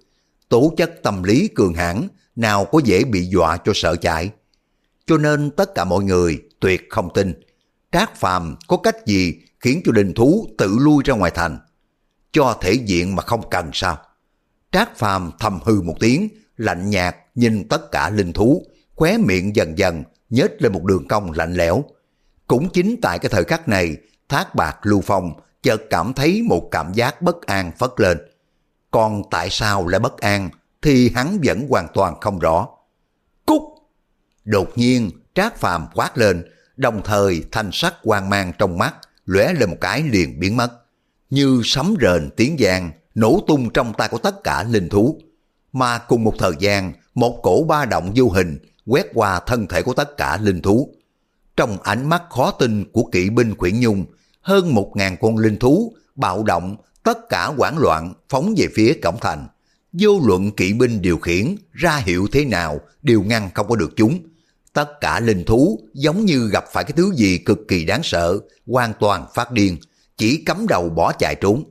Tố chất tâm lý cường hãn nào có dễ bị dọa cho sợ chạy. Cho nên tất cả mọi người tuyệt không tin. Trác Phàm có cách gì khiến cho linh thú tự lui ra ngoài thành? Cho thể diện mà không cần sao? Trác Phàm thầm hư một tiếng, lạnh nhạt nhìn tất cả linh thú, khóe miệng dần dần nhếch lên một đường cong lạnh lẽo. Cũng chính tại cái thời khắc này, Thác Bạc Lưu Phong chợt cảm thấy một cảm giác bất an phất lên. Còn tại sao lại bất an thì hắn vẫn hoàn toàn không rõ. Cút! Đột nhiên Trác Phàm quát lên, đồng thời thanh sắc quang mang trong mắt lóe lên một cái liền biến mất. Như sấm rền tiếng giang nổ tung trong tay của tất cả linh thú. Mà cùng một thời gian, một cổ ba động vô hình quét qua thân thể của tất cả linh thú. Trong ánh mắt khó tin của kỵ binh Quyển Nhung, hơn một ngàn con linh thú bạo động, tất cả hoảng loạn phóng về phía cổng thành. Vô luận kỵ binh điều khiển, ra hiệu thế nào đều ngăn không có được chúng. Tất cả linh thú giống như gặp phải cái thứ gì cực kỳ đáng sợ, hoàn toàn phát điên, chỉ cắm đầu bỏ chạy trốn.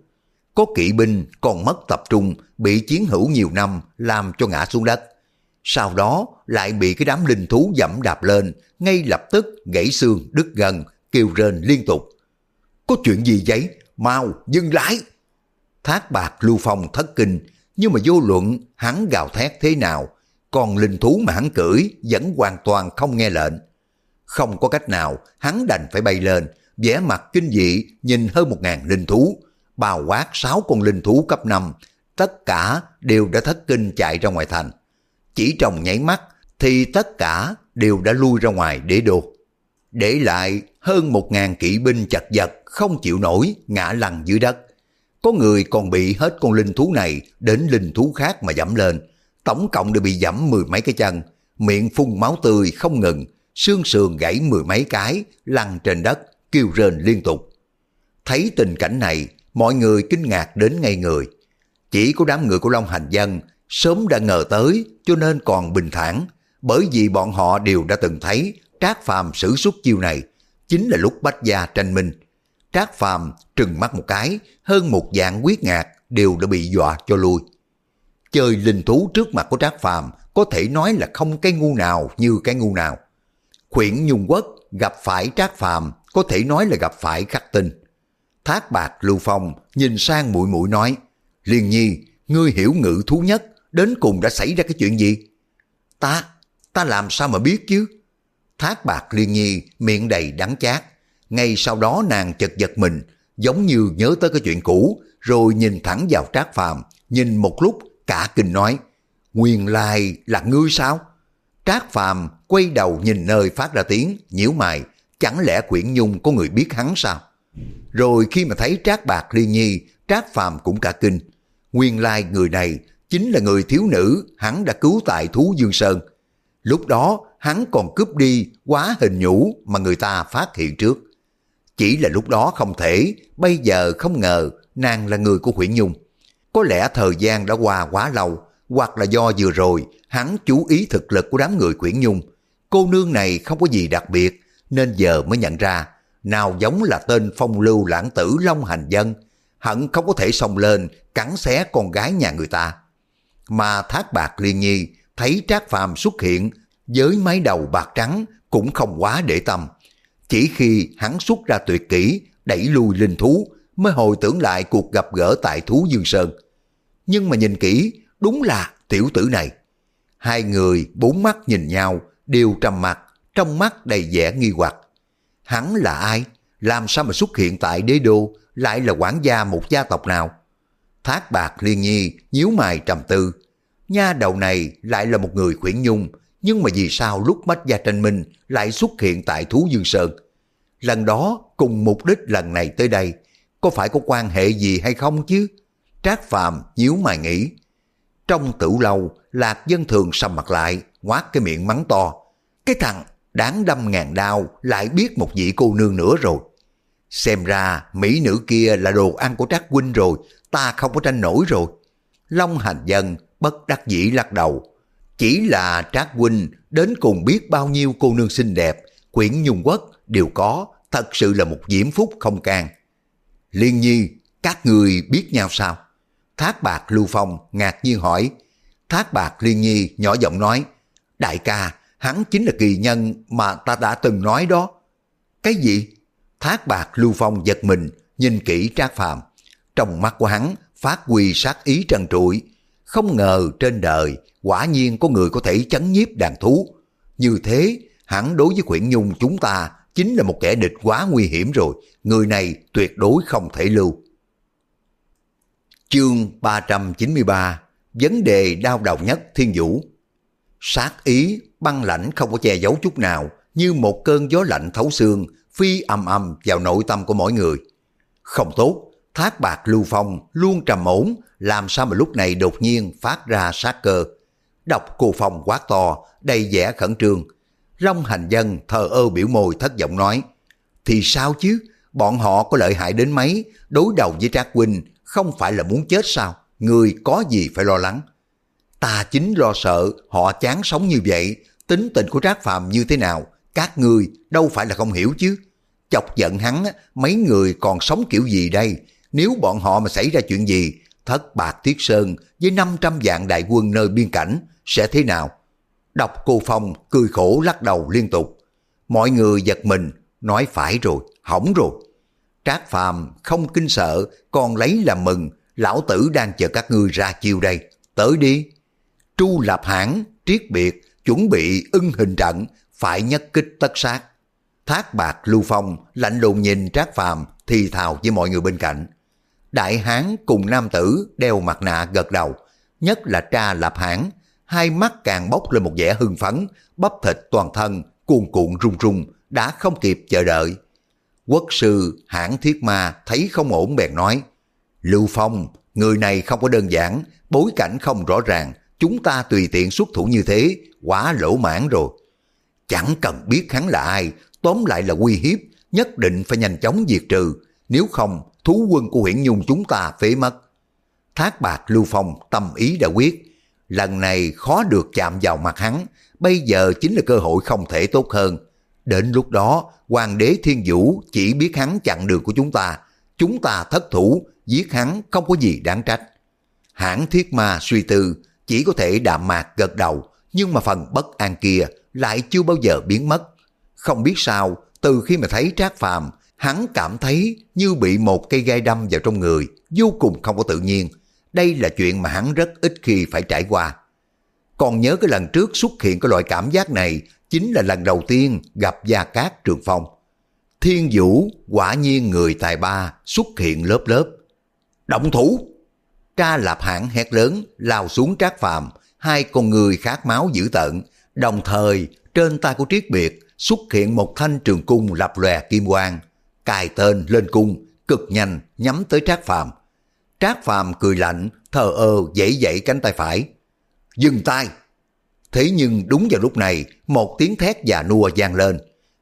Có kỵ binh còn mất tập trung, bị chiến hữu nhiều năm làm cho ngã xuống đất. Sau đó lại bị cái đám linh thú dẫm đạp lên, ngay lập tức gãy xương, đứt gân, kêu rên liên tục. Có chuyện gì vậy? Mau, dừng lái Thác bạc lưu phong thất kinh, nhưng mà vô luận hắn gào thét thế nào, còn linh thú mà hắn cưỡi vẫn hoàn toàn không nghe lệnh. Không có cách nào, hắn đành phải bay lên, vẻ mặt kinh dị nhìn hơn một ngàn linh thú, bao quát sáu con linh thú cấp 5, tất cả đều đã thất kinh chạy ra ngoài thành. Chỉ trong nháy mắt thì tất cả đều đã lui ra ngoài đế đô. Để lại hơn một ngàn kỵ binh chặt vật không chịu nổi ngã lăn dưới đất. Có người còn bị hết con linh thú này đến linh thú khác mà dẫm lên. Tổng cộng đều bị dẫm mười mấy cái chân, miệng phun máu tươi không ngừng, xương sườn gãy mười mấy cái, lăn trên đất, kêu rên liên tục. Thấy tình cảnh này, mọi người kinh ngạc đến ngay người. Chỉ có đám người của Long Hành Dân sớm đã ngờ tới cho nên còn bình thản, bởi vì bọn họ đều đã từng thấy Trác Phàm sử xuất chiêu này, chính là lúc Bách Gia tranh minh. Trác Phàm trừng mắt một cái, hơn một dạng quyết ngạc đều đã bị dọa cho lui. Chơi linh thú trước mặt của Trác Phàm có thể nói là không cái ngu nào như cái ngu nào. Khuyển Nhung Quốc gặp phải Trác Phàm có thể nói là gặp phải khắc tinh. Thác bạc Lưu Phong nhìn sang mũi mũi nói, Liên nhi, ngươi hiểu ngữ thú nhất, đến cùng đã xảy ra cái chuyện gì? Ta, ta làm sao mà biết chứ? Thác bạc Liên nhi miệng đầy đắng chát. Ngay sau đó nàng chật giật mình, giống như nhớ tới cái chuyện cũ, rồi nhìn thẳng vào Trác Phàm, nhìn một lúc cả kinh nói, nguyên lai là ngươi sao? Trác Phàm quay đầu nhìn nơi phát ra tiếng, nhíu mày, chẳng lẽ Quyển Nhung có người biết hắn sao? Rồi khi mà thấy Trác Bạc Liên Nhi, Trác Phàm cũng cả kinh. Nguyên lai người này chính là người thiếu nữ hắn đã cứu tại Thú Dương Sơn. Lúc đó hắn còn cướp đi quá hình nhũ mà người ta phát hiện trước. Chỉ là lúc đó không thể, bây giờ không ngờ nàng là người của Huyễn Nhung. Có lẽ thời gian đã qua quá lâu, hoặc là do vừa rồi hắn chú ý thực lực của đám người Quyển Nhung. Cô nương này không có gì đặc biệt, nên giờ mới nhận ra nào giống là tên phong lưu lãng tử Long Hành Dân, hận không có thể xông lên cắn xé con gái nhà người ta. Mà Thác Bạc Liên Nhi thấy Trác Phàm xuất hiện với mái đầu bạc trắng cũng không quá để tâm. Chỉ khi hắn xuất ra tuyệt kỹ đẩy lui linh thú mới hồi tưởng lại cuộc gặp gỡ tại Thú Dương Sơn. Nhưng mà nhìn kỹ, đúng là tiểu tử này. Hai người bốn mắt nhìn nhau, đều trầm mặt, trong mắt đầy vẻ nghi hoặc. Hắn là ai? Làm sao mà xuất hiện tại đế đô, lại là quản gia một gia tộc nào? Thác bạc liên nhi, nhíu mày trầm tư. Nha đầu này lại là một người khuyển nhung, nhưng mà vì sao lúc Bách Gia Tranh Minh lại xuất hiện tại Thú Dương Sơn? Lần đó cùng mục đích lần này tới đây, có phải có quan hệ gì hay không chứ? Trác Phàm nhíu mày nghĩ. Trong tửu lâu, Lạc Dân Thường sầm mặt lại, ngoác cái miệng mắng to. Cái thằng đáng đâm ngàn đao lại biết một vị cô nương nữa rồi. Xem ra mỹ nữ kia là đồ ăn của Trác Huynh rồi, ta không có tranh nổi rồi. Long hành dân bất đắc dĩ lắc đầu. Chỉ là Trác Huynh đến cùng biết bao nhiêu cô nương xinh đẹp, quyển nhung quốc đều có, thật sự là một diễm phúc không can. Liên nhi, các người biết nhau sao? Thác bạc Lưu Phong ngạc nhiên hỏi. Thác bạc Liên nhi nhỏ giọng nói, đại ca, hắn chính là kỳ nhân mà ta đã từng nói đó. Cái gì? Thác bạc Lưu Phong giật mình, nhìn kỹ Trác Phàm trong mắt của hắn phát huy sát ý trần trụi. Không ngờ trên đời quả nhiên có người có thể chấn nhiếp đàn thú. Như thế, hắn đối với Quyển Nhung chúng ta chính là một kẻ địch quá nguy hiểm rồi. Người này tuyệt đối không thể lưu. Chương 393 Vấn đề đau đầu nhất thiên vũ Sát ý, băng lãnh không có che giấu chút nào, như một cơn gió lạnh thấu xương, phi âm âm vào nội tâm của mỗi người. Không tốt, thác bạc lưu phong luôn trầm ổn, làm sao mà lúc này đột nhiên phát ra sát cơ. Đọc cô phong quá to, đầy vẻ khẩn trương. Long hành dân thờ ơ biểu môi thất vọng nói, thì sao chứ, bọn họ có lợi hại đến mấy, đối đầu với Trác Huynh không phải là muốn chết sao, người có gì phải lo lắng. Ta chính lo sợ họ chán sống như vậy, tính tình của Trác Phàm như thế nào, các người đâu phải là không hiểu chứ. Chọc giận hắn, mấy người còn sống kiểu gì đây? Nếu bọn họ mà xảy ra chuyện gì, thất bạc tiết sơn với 500 vạn đại quân nơi biên cảnh sẽ thế nào? Đọc cô Phong cười khổ lắc đầu liên tục. Mọi người giật mình, nói phải rồi, hỏng rồi. Trác Phàm không kinh sợ, còn lấy làm mừng, lão tử đang chờ các ngươi ra chiêu đây, tới đi. Tru Lạp Hãn, Triết Biệt, chuẩn bị ưng hình trận, phải nhất kích tất sát. Thác bạc Lưu Phong lạnh lùng nhìn Trác Phàm thì thào với mọi người bên cạnh. Đại Hán cùng nam tử đeo mặt nạ gật đầu, nhất là tra Lạp Hãn, hai mắt càng bốc lên một vẻ hưng phấn, bắp thịt toàn thân, cuồn cuộn rung rung, đã không kịp chờ đợi. Quốc sư hãng thiết ma thấy không ổn bèn nói, Lưu Phong, người này không có đơn giản, bối cảnh không rõ ràng, chúng ta tùy tiện xuất thủ như thế, quá lỗ mãn rồi. Chẳng cần biết hắn là ai, tóm lại là uy hiếp, nhất định phải nhanh chóng diệt trừ, nếu không thú quân của huyện Nhung chúng ta phế mất. Thác bạc Lưu Phong tâm ý đã quyết, lần này khó được chạm vào mặt hắn, bây giờ chính là cơ hội không thể tốt hơn. Đến lúc đó, hoàng đế thiên vũ chỉ biết hắn chặn đường của chúng ta, chúng ta thất thủ, giết hắn không có gì đáng trách. Hãng thiết ma suy tư, chỉ có thể đạm mạc gật đầu, nhưng mà phần bất an kia lại chưa bao giờ biến mất. Không biết sao, từ khi mà thấy Trác Phàm, hắn cảm thấy như bị một cây gai đâm vào trong người, vô cùng không có tự nhiên. Đây là chuyện mà hắn rất ít khi phải trải qua. Còn nhớ cái lần trước xuất hiện cái loại cảm giác này chính là lần đầu tiên gặp Gia Cát Trường Phong. Thiên Vũ quả nhiên người tài ba xuất hiện lớp lớp. Động thủ! Tra Lạp Hạng hét lớn lao xuống Trác Phàm hai con người khát máu dữ tợn, đồng thời trên tay của Triết Biệt xuất hiện một thanh trường cung lập lòe kim quang, cài tên lên cung, cực nhanh nhắm tới Trác Phàm. Trác Phàm cười lạnh, thờ ơ dãy dãy cánh tay phải. Dừng tay! Thế nhưng đúng vào lúc này, một tiếng thét già nua vang lên.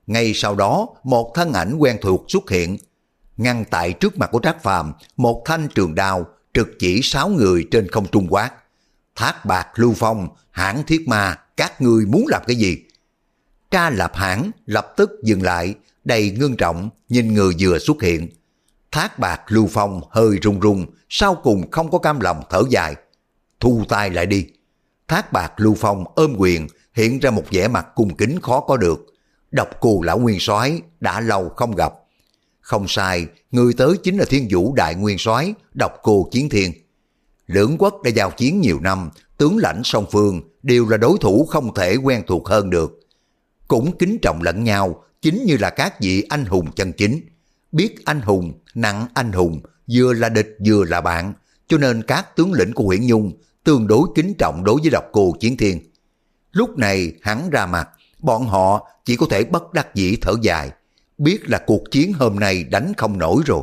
Ngay sau đó, một thân ảnh quen thuộc xuất hiện. Ngăn tại trước mặt của Trác Phàm một thanh trường đao trực chỉ sáu người trên không trung quát. Thác bạc lưu phong, hãng thiết ma, các người muốn làm cái gì? Tra lập hãng lập tức dừng lại, đầy ngưng trọng, nhìn người vừa xuất hiện. Thác bạc lưu phong hơi run run, sau cùng không có cam lòng thở dài. Thu tay lại đi. Thác bạc lưu phong ôm quyền, hiện ra một vẻ mặt cung kính khó có được. Độc cù lão nguyên soái đã lâu không gặp. Không sai, người tới chính là thiên vũ đại nguyên soái độc cô chiến thiên. Lưỡng quốc đã giao chiến nhiều năm, tướng lãnh song phương đều là đối thủ không thể quen thuộc hơn được. Cũng kính trọng lẫn nhau, chính như là các vị anh hùng chân chính. Biết anh hùng, nặng anh hùng, vừa là địch vừa là bạn, cho nên các tướng lĩnh của huyện Nhung tương đối kính trọng đối với độc cô chiến thiên. Lúc này hắn ra mặt, bọn họ chỉ có thể bất đắc dĩ thở dài, biết là cuộc chiến hôm nay đánh không nổi rồi.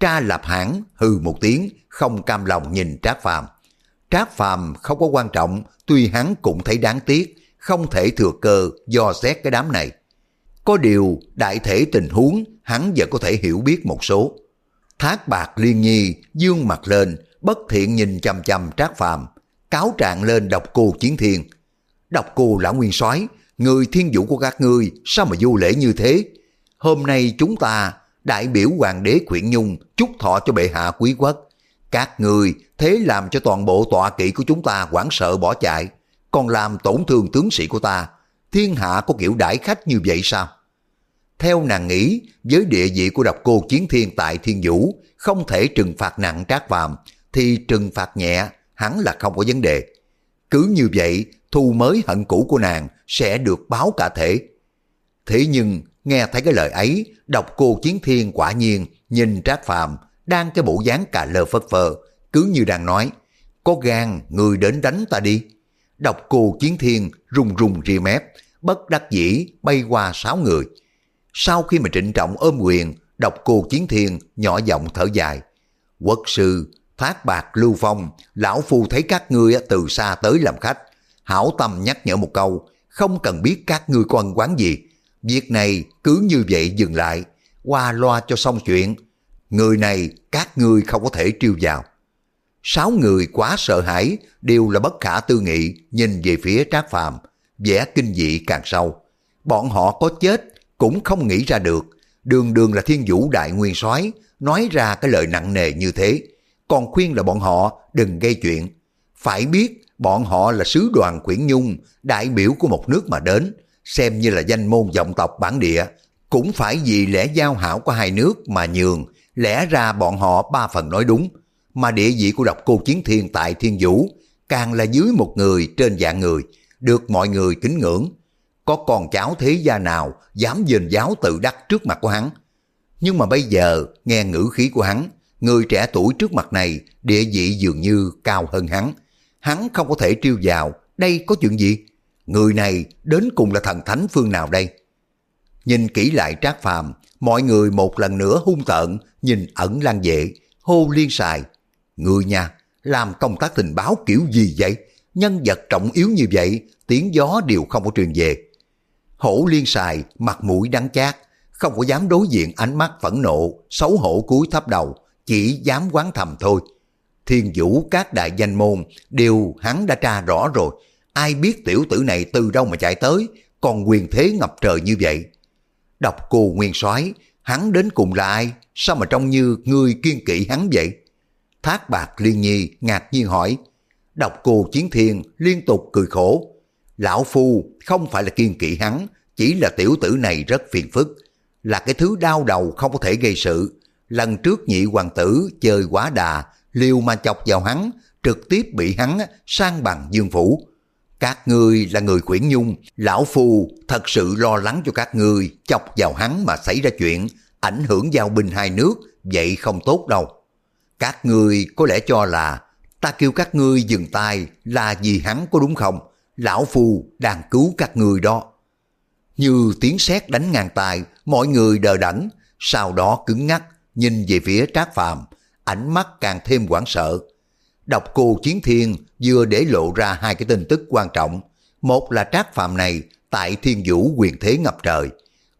Tra lập hãng hừ một tiếng, không cam lòng nhìn Trác Phàm. Trác Phàm không có quan trọng, tuy hắn cũng thấy đáng tiếc, không thể thừa cơ do xét cái đám này. Có điều, đại thể tình huống, hắn vẫn có thể hiểu biết một số. Thác bạc liên nhi dương mặt lên, bất thiện nhìn chăm chăm trác phàm, cáo trạng lên độc cô chiến thiên. Độc cô lão nguyên soái người thiên vũ của các ngươi sao mà vô lễ như thế? Hôm nay chúng ta đại biểu hoàng đế quyển nhung chúc thọ cho bệ hạ quý quốc. Các người thế làm cho toàn bộ tọa kỵ của chúng ta hoảng sợ bỏ chạy, còn làm tổn thương tướng sĩ của ta. Thiên hạ có kiểu đãi khách như vậy sao? Theo nàng nghĩ, với địa vị của độc cô chiến thiên tại thiên vũ, không thể trừng phạt nặng trác phàm, thì trừng phạt nhẹ hẳn là không có vấn đề. Cứ như vậy, thù mới hận cũ của nàng sẽ được báo cả thể. Thế nhưng, nghe thấy cái lời ấy, độc cô chiến thiên quả nhiên nhìn trác phàm đang cái bộ dáng cà lơ phất phơ, cứ như đang nói, có gan người đến đánh ta đi. Độc cô chiến thiên rùng rùng ria mép, bất đắc dĩ bay qua sáu người. Sau khi mà trịnh trọng ôm quyền, độc cô chiến thiên nhỏ giọng thở dài. Quốc sư, thác bạc lưu phong, lão phu thấy các ngươi từ xa tới làm khách. Hảo tâm nhắc nhở một câu, không cần biết các ngươi quan quán gì. Việc này cứ như vậy dừng lại, qua loa cho xong chuyện. Người này các ngươi không có thể triêu vào. Sáu người quá sợ hãi, đều là bất khả tư nghị, nhìn về phía Trác Phàm, vẻ kinh dị càng sâu. Bọn họ có chết cũng không nghĩ ra được, đường đường là thiên vũ đại nguyên soái nói ra cái lời nặng nề như thế, còn khuyên là bọn họ đừng gây chuyện. Phải biết bọn họ là sứ đoàn quyển nhung, đại biểu của một nước mà đến, xem như là danh môn dòng tộc bản địa, cũng phải vì lẽ giao hảo của hai nước mà nhường, lẽ ra bọn họ ba phần nói đúng, mà địa vị của độc cô chiến thiên tại thiên vũ càng là dưới một người trên dạng người, được mọi người kính ngưỡng. Có con cháu thế gia nào dám dền giáo tự đắc trước mặt của hắn. Nhưng mà bây giờ, nghe ngữ khí của hắn, người trẻ tuổi trước mặt này địa vị dường như cao hơn hắn. Hắn không có thể triêu vào, đây có chuyện gì? Người này đến cùng là thần thánh phương nào đây? Nhìn kỹ lại trác phàm, mọi người một lần nữa hung tợn, nhìn ẩn lan vệ, hô liên xài. Người nhà làm công tác tình báo kiểu gì vậy? Nhân vật trọng yếu như vậy, tiếng gió đều không có truyền về. Hổ liên xài, mặt mũi đắng chát, không có dám đối diện ánh mắt phẫn nộ, xấu hổ cúi thấp đầu, chỉ dám quán thầm thôi. Thiên vũ các đại danh môn đều hắn đã tra rõ rồi, ai biết tiểu tử này từ đâu mà chạy tới, còn quyền thế ngập trời như vậy. Đọc cô nguyên soái hắn đến cùng là ai, sao mà trông như người kiên kỵ hắn vậy? Thác bạc liên nhi ngạc nhiên hỏi, độc cô chiến thiên liên tục cười khổ. Lão Phu không phải là kiên kỵ hắn, chỉ là tiểu tử này rất phiền phức, là cái thứ đau đầu không có thể gây sự. Lần trước nhị hoàng tử chơi quá đà, liều mà chọc vào hắn, trực tiếp bị hắn sang bằng dương phủ. Các ngươi là người khuyển nhung, lão phu thật sự lo lắng cho các ngươi chọc vào hắn mà xảy ra chuyện, ảnh hưởng giao binh hai nước, vậy không tốt đâu. Các ngươi có lẽ cho là ta kêu các ngươi dừng tay là vì hắn có đúng không? Lão phu đang cứu các ngươi đó. Như tiếng sét đánh ngàn tài, mọi người đờ đẫn, sau đó cứng ngắc, nhìn về phía Trác Phàm, ánh mắt càng thêm hoảng sợ. Độc cô Chiến Thiên vừa để lộ ra hai cái tin tức quan trọng. Một là Trác Phàm này tại Thiên Vũ quyền thế ngập trời.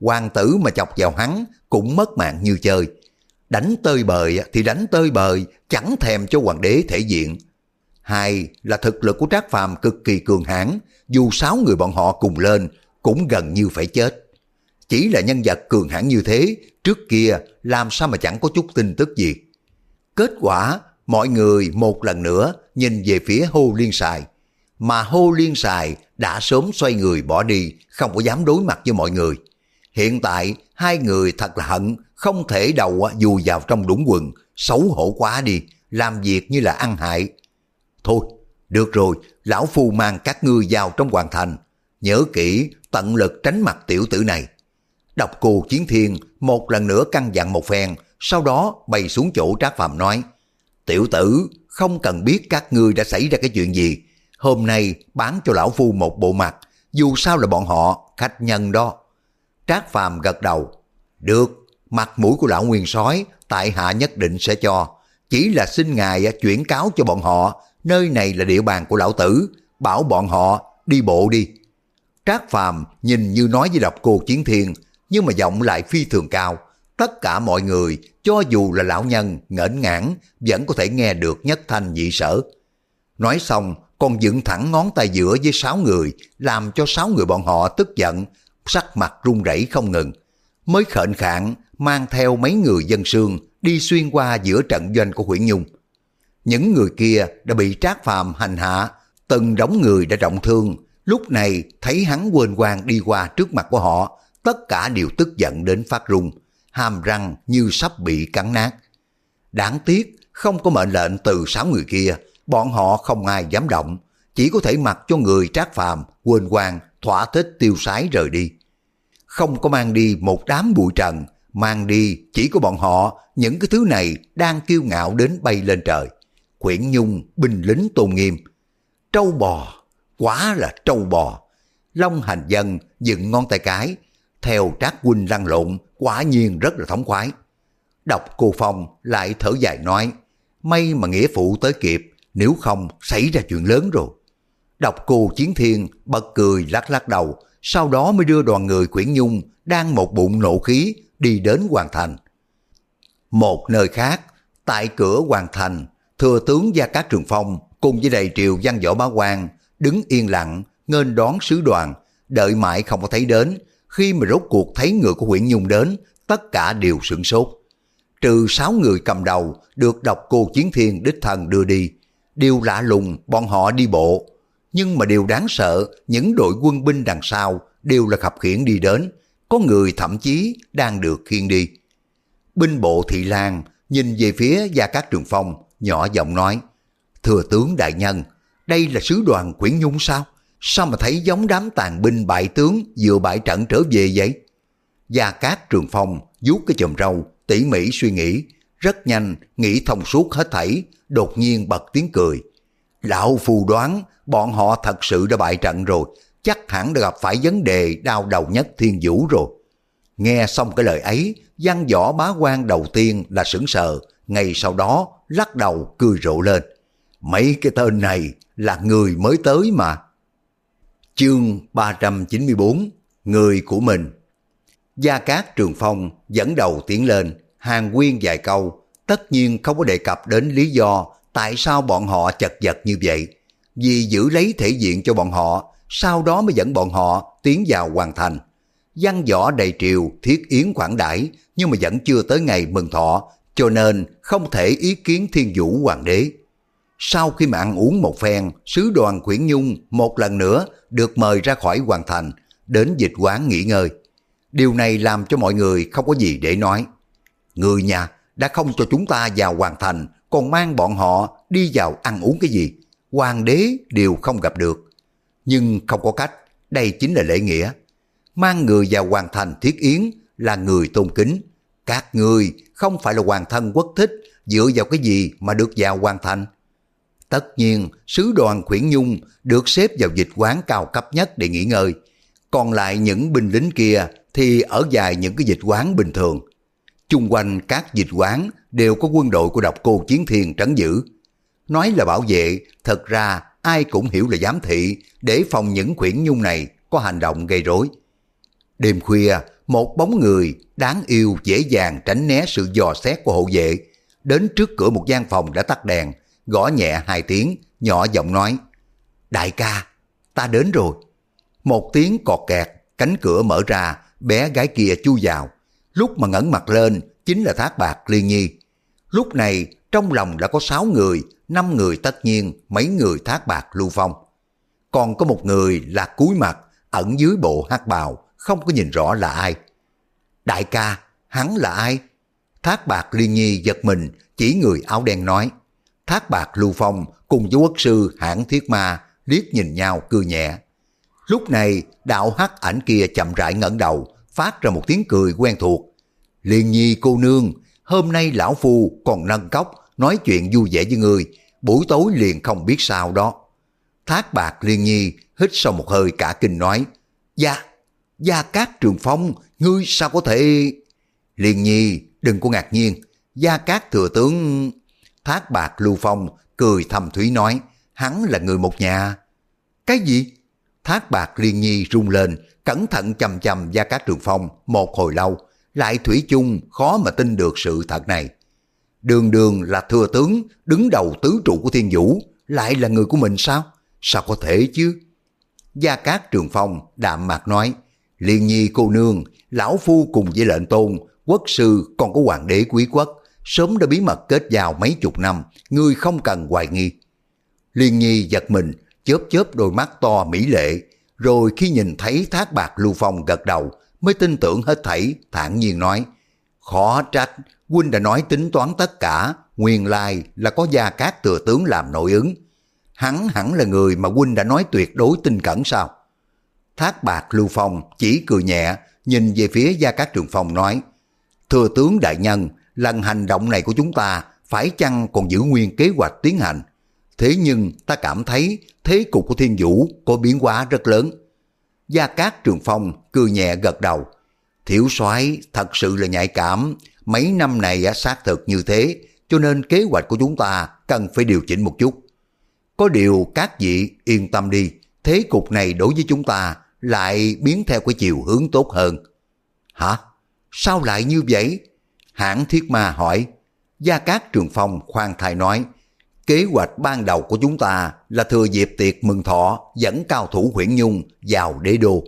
Hoàng tử mà chọc vào hắn cũng mất mạng như chơi. Đánh tơi bời thì đánh tơi bời, chẳng thèm cho hoàng đế thể diện. Hai là thực lực của Trác Phàm cực kỳ cường hãn, dù sáu người bọn họ cùng lên cũng gần như phải chết. Chỉ là nhân vật cường hãn như thế, trước kia làm sao mà chẳng có chút tin tức gì. Kết quả, mọi người một lần nữa nhìn về phía hô liên xài. Mà hô liên xài đã sớm xoay người bỏ đi, không có dám đối mặt với mọi người. Hiện tại, hai người thật là hận, không thể đầu à, dù vào trong đũng quần, xấu hổ quá đi, làm việc như là ăn hại. Thôi, được rồi, lão phu mang các ngươi vào trong hoàn thành. Nhớ kỹ, tận lực tránh mặt tiểu tử này. Độc cô chiến thiên một lần nữa căn dặn một phen, sau đó bày xuống chỗ Trác Phàm nói, Tiểu tử, không cần biết các ngươi đã xảy ra cái chuyện gì. Hôm nay bán cho lão phu một bộ mặt, dù sao là bọn họ, khách nhân đó. Trác Phàm gật đầu. Được, mặt mũi của lão nguyên sói, tại hạ nhất định sẽ cho. Chỉ là xin ngài à, chuyển cáo cho bọn họ, nơi này là địa bàn của lão tử, bảo bọn họ đi bộ đi. Trác Phàm nhìn như nói với độc cô Chiến Thiên, nhưng mà giọng lại phi thường cao, tất cả mọi người, cho dù là lão nhân, ngẩn ngãn, vẫn có thể nghe được nhất thanh dị sở. Nói xong, còn dựng thẳng ngón tay giữa với sáu người, làm cho sáu người bọn họ tức giận, sắc mặt run rẩy không ngừng. Mới khệnh khạng, mang theo mấy người dân sương, đi xuyên qua giữa trận doanh của Nguyễn Nhung. Những người kia đã bị trác phàm hành hạ, từng đống người đã trọng thương, lúc này thấy hắn quên quang đi qua trước mặt của họ, tất cả đều tức giận đến phát run, hàm răng như sắp bị cắn nát. Đáng tiếc, không có mệnh lệnh từ sáu người kia, bọn họ không ai dám động, chỉ có thể mặc cho người trác phàm, quên quang, thỏa thích tiêu sái rời đi. Không có mang đi một đám bụi trần, mang đi chỉ có bọn họ, những cái thứ này đang kiêu ngạo đến bay lên trời. Quyển Nhung, binh lính tôn nghiêm. Trâu bò, quá là trâu bò. Long hành dân dựng ngón tay cái, theo trác huynh lăn lộn, quả nhiên rất là thống khoái. Đọc cô Phong lại thở dài nói, may mà nghĩa phụ tới kịp, nếu không xảy ra chuyện lớn rồi. Đọc cô Chiến Thiên bật cười lắc lắc đầu, sau đó mới đưa đoàn người Quyển Nhung đang một bụng nộ khí đi đến Hoàng Thành. Một nơi khác, tại cửa Hoàng Thành, thừa tướng Gia Cát Trường Phong cùng với đầy triều văn võ bá quan đứng yên lặng nghênh đón sứ đoàn, đợi mãi không có thấy đến. Khi mà rốt cuộc thấy người của huyện Nhung đến, tất cả đều sửng sốt. Trừ sáu người cầm đầu được đọc cô Chiến Thiên đích thần đưa đi. Điều lạ lùng bọn họ đi bộ. Nhưng mà điều đáng sợ, những đội quân binh đằng sau đều là khập khiển đi đến. Có người thậm chí đang được khiêng đi. Binh bộ Thị Lan nhìn về phía Gia Cát Trường Phong, nhỏ giọng nói, Thừa tướng đại nhân, đây là sứ đoàn Quyển Nhung sao? Sao mà thấy giống đám tàn binh bại tướng vừa bại trận trở về vậy? Gia Cát Trường Phong vuốt cái chùm râu, tỉ mỉ suy nghĩ, rất nhanh nghĩ thông suốt hết thảy, đột nhiên bật tiếng cười. Lão phù đoán bọn họ thật sự đã bại trận rồi, chắc hẳn đã gặp phải vấn đề đau đầu nhất thiên vũ rồi. Nghe xong cái lời ấy, văn võ bá quan đầu tiên là sững sờ, ngay sau đó lắc đầu cười rộ lên. Mấy cái tên này là người mới tới mà. Chương 394 Người của mình Gia Cát Trường Phong dẫn đầu tiến lên, hàng quyên vài câu, tất nhiên không có đề cập đến lý do tại sao bọn họ chật vật như vậy. Vì giữ lấy thể diện cho bọn họ, sau đó mới dẫn bọn họ tiến vào hoàn thành. Văn võ đầy triều thiết yến khoản đãi nhưng mà vẫn chưa tới ngày mừng thọ, cho nên không thể ý kiến thiên vũ hoàng đế. Sau khi mà ăn uống một phen, sứ đoàn Quyển Nhung một lần nữa được mời ra khỏi hoàn thành, đến dịch quán nghỉ ngơi. Điều này làm cho mọi người không có gì để nói. Người nhà đã không cho chúng ta vào hoàn thành, còn mang bọn họ đi vào ăn uống cái gì. Hoàng đế đều không gặp được. Nhưng không có cách, đây chính là lễ nghĩa. Mang người vào hoàn thành thiết yến là người tôn kính. Các người không phải là hoàng thân quốc thích, dựa vào cái gì mà được vào hoàn thành. Tất nhiên, sứ đoàn Khuyển Nhung được xếp vào dịch quán cao cấp nhất để nghỉ ngơi. Còn lại những binh lính kia thì ở dài những cái dịch quán bình thường. Chung quanh các dịch quán đều có quân đội của độc cô Chiến Thiên trấn giữ. Nói là bảo vệ, thật ra ai cũng hiểu là giám thị để phòng những khuyển nhung này có hành động gây rối. Đêm khuya, một bóng người đáng yêu dễ dàng tránh né sự dò xét của hộ vệ, đến trước cửa một gian phòng đã tắt đèn, gõ nhẹ hai tiếng, nhỏ giọng nói, Đại ca, ta đến rồi. Một tiếng cọt kẹt, cánh cửa mở ra, bé gái kia chui vào. Lúc mà ngẩng mặt lên, chính là Thác Bạc Liên Nhi. Lúc này, trong lòng đã có sáu người, năm người tất nhiên, mấy người Thác Bạc Lưu Phong. Còn có một người là cúi mặt, ẩn dưới bộ hát bào, không có nhìn rõ là ai. Đại ca, hắn là ai? Thác Bạc Liên Nhi giật mình, chỉ người áo đen nói. Thác Bạc Lưu Phong cùng với quốc sư hãng thiết ma liếc nhìn nhau cười nhẹ. Lúc này đạo hắc ảnh kia chậm rãi ngẩng đầu, phát ra một tiếng cười quen thuộc. Liên nhi cô nương, hôm nay lão phu còn nâng cốc, nói chuyện vui vẻ với người, buổi tối liền không biết sao đó. Thác bạc liên nhi hít sâu một hơi cả kinh nói, Dạ, Gia Cát Trường Phong, ngươi sao có thể... Liên nhi, đừng có ngạc nhiên, Gia Cát Thừa Tướng... Thác bạc Lưu Phong cười thầm thúy nói, hắn là người một nhà. Cái gì? Thác bạc Liên Nhi rung lên, cẩn thận chầm chầm Gia Cát Trường Phong một hồi lâu, lại thủy chung khó mà tin được sự thật này. Đường đường là thừa tướng, đứng đầu tứ trụ của thiên vũ, lại là người của mình sao? Sao có thể chứ? Gia Cát Trường Phong đạm mạc nói, Liên nhi cô nương, lão phu cùng với lệnh tôn, quốc sư còn có hoàng đế quý quốc, sớm đã bí mật kết giao mấy chục năm, ngươi không cần hoài nghi. Liên nhi giật mình, chớp chớp đôi mắt to mỹ lệ, rồi khi nhìn thấy thác bạc lưu phong gật đầu, mới tin tưởng hết thảy, thản nhiên nói, khó trách, huynh đã nói tính toán tất cả, nguyên lai là có gia cát thừa tướng làm nội ứng. Hắn hẳn là người mà huynh đã nói tuyệt đối tin cẩn sao? Thác bạc lưu phong chỉ cười nhẹ, nhìn về phía gia cát trường phong nói, Thừa tướng đại nhân, lần hành động này của chúng ta phải chăng còn giữ nguyên kế hoạch tiến hành? Thế nhưng ta cảm thấy thế cục của thiên vũ có biến hóa rất lớn. Gia Cát Trường Phong cười nhẹ gật đầu. Thiểu soái thật sự là nhạy cảm, mấy năm này xác thực như thế, cho nên kế hoạch của chúng ta cần phải điều chỉnh một chút. Có điều các vị yên tâm đi, thế cục này đối với chúng ta lại biến theo cái chiều hướng tốt hơn. Hả? Sao lại như vậy? Hãng thiết ma hỏi. Gia Cát Trường Phong khoan thai nói, kế hoạch ban đầu của chúng ta là thừa dịp tiệc mừng thọ dẫn cao thủ huyển nhung vào đế đô.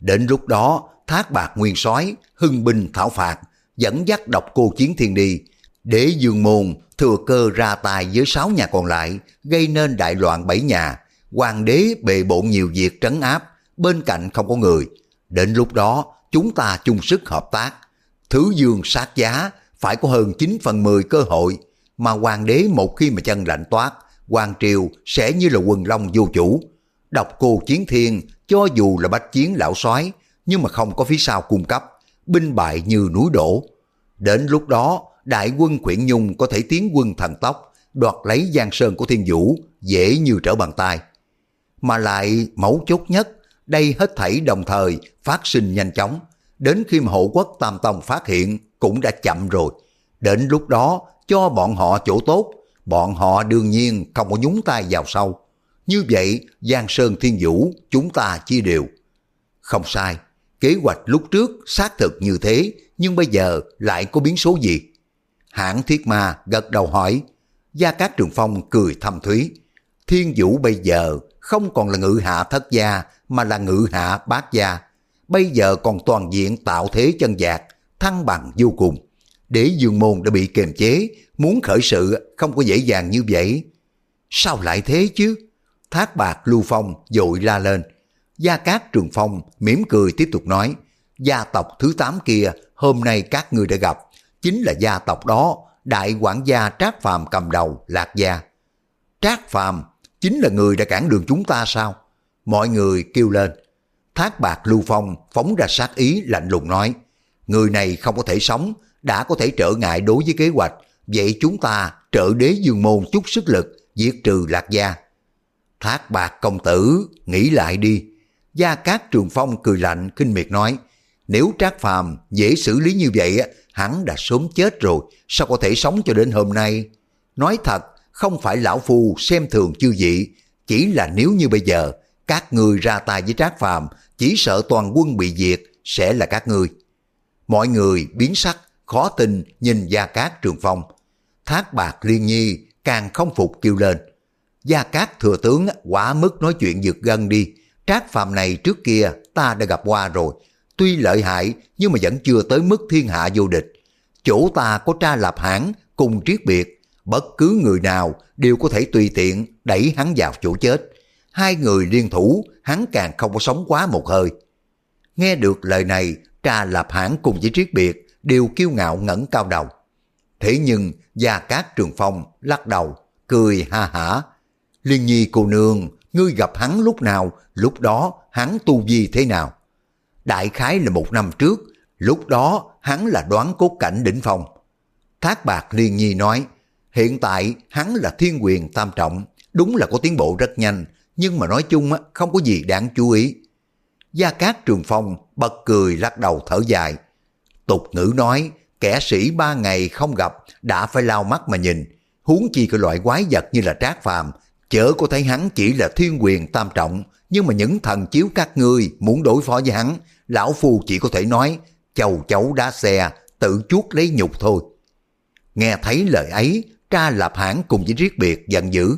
Đến lúc đó, thác bạc nguyên soái hưng binh thảo phạt, dẫn dắt độc cô chiến thiên đi. để dương môn thừa cơ ra tài với sáu nhà còn lại, gây nên đại loạn bảy nhà. Hoàng đế bề bộn nhiều việc trấn áp, bên cạnh không có người. Đến lúc đó, chúng ta chung sức hợp tác. Thứ dương sát giá, phải có hơn 9 phần 10 cơ hội, mà hoàng đế một khi mà chân lạnh toát, hoàng triều sẽ như là quần long vô chủ. Độc cô chiến thiên, cho dù là bách chiến lão soái nhưng mà không có phía sau cung cấp, binh bại như núi đổ. Đến lúc đó, đại quân quyển nhung có thể tiến quân thần tốc, đoạt lấy giang sơn của thiên vũ, dễ như trở bàn tay. Mà lại mấu chốt nhất, đây hết thảy đồng thời phát sinh nhanh chóng. Đến khi mà hộ quốc Tam Tông phát hiện cũng đã chậm rồi. Đến lúc đó cho bọn họ chỗ tốt, bọn họ đương nhiên không có nhúng tay vào sâu. Như vậy, Giang Sơn Thiên Vũ chúng ta chia đều. Không sai, kế hoạch lúc trước xác thực như thế, nhưng bây giờ lại có biến số gì? Hãng Thiết Ma gật đầu hỏi, Gia Cát Trường Phong cười thầm thúy. Thiên Vũ bây giờ không còn là ngự hạ thất gia mà là ngự hạ bát gia. Bây giờ còn toàn diện tạo thế chân giạc, thăng bằng vô cùng. Đế dương môn đã bị kiềm chế, muốn khởi sự không có dễ dàng như vậy. Sao lại thế chứ? Thác bạc Lưu Phong dội la lên. Gia Cát Trường Phong mỉm cười tiếp tục nói, gia tộc thứ 8 kia hôm nay các người đã gặp, chính là gia tộc đó, đại quản gia Trác Phàm cầm đầu, Lạc Gia. Trác Phàm chính là người đã cản đường chúng ta sao? Mọi người kêu lên. Thác bạc Lưu Phong phóng ra sát ý lạnh lùng nói, người này không có thể sống, đã có thể trở ngại đối với kế hoạch, vậy chúng ta trợ đế dương môn chút sức lực, diệt trừ lạc gia. Thác bạc công tử, nghĩ lại đi. Gia Cát Trường Phong cười lạnh, kinh miệt nói, nếu Trác Phàm dễ xử lý như vậy, hắn đã sớm chết rồi, sao có thể sống cho đến hôm nay? Nói thật, không phải lão phu xem thường chư vị, chỉ là nếu như bây giờ các người ra tay với Trác Phàm, chỉ sợ toàn quân bị diệt sẽ là các ngươi. Mọi người biến sắc, khó tin nhìn Gia Cát Trường Phong. Thác bạc liên nhi càng không phục kêu lên. Gia Cát thừa tướng quả mức nói chuyện giật gân đi. Trác phàm này trước kia ta đã gặp qua rồi. Tuy lợi hại nhưng mà vẫn chưa tới mức thiên hạ vô địch. Chỗ ta có tra lập hãng cùng triết biệt. Bất cứ người nào đều có thể tùy tiện đẩy hắn vào chỗ chết. Hai người liên thủ hắn càng không có sống quá một hơi. Nghe được lời này, tra lập hãng cùng với triết biệt đều kiêu ngạo ngẩng cao đầu. Thế nhưng Gia Cát Trường Phong lắc đầu, cười ha hả. Liên nhi cô nương, ngươi gặp hắn lúc nào, lúc đó hắn tu vi thế nào? Đại khái là một năm trước, lúc đó hắn là đoán cốt cảnh đỉnh phong. Thác bạc Liên nhi nói, hiện tại hắn là thiên quyền tam trọng, đúng là có tiến bộ rất nhanh, nhưng mà nói chung không có gì đáng chú ý. Gia Cát Trường Phong bật cười lắc đầu thở dài, Tục ngữ nói, kẻ sĩ ba ngày không gặp đã phải lao mắt mà nhìn, huống chi cái loại quái vật như là trác phàm, chớ có thấy hắn chỉ là thiên quyền tam trọng, nhưng mà những thần chiếu các ngươi muốn đối phó với hắn, lão phu chỉ có thể nói, chầu chấu đá xe, tự chuốt lấy nhục thôi. Nghe thấy lời ấy, tra lập hãn cùng với riết biệt giận dữ.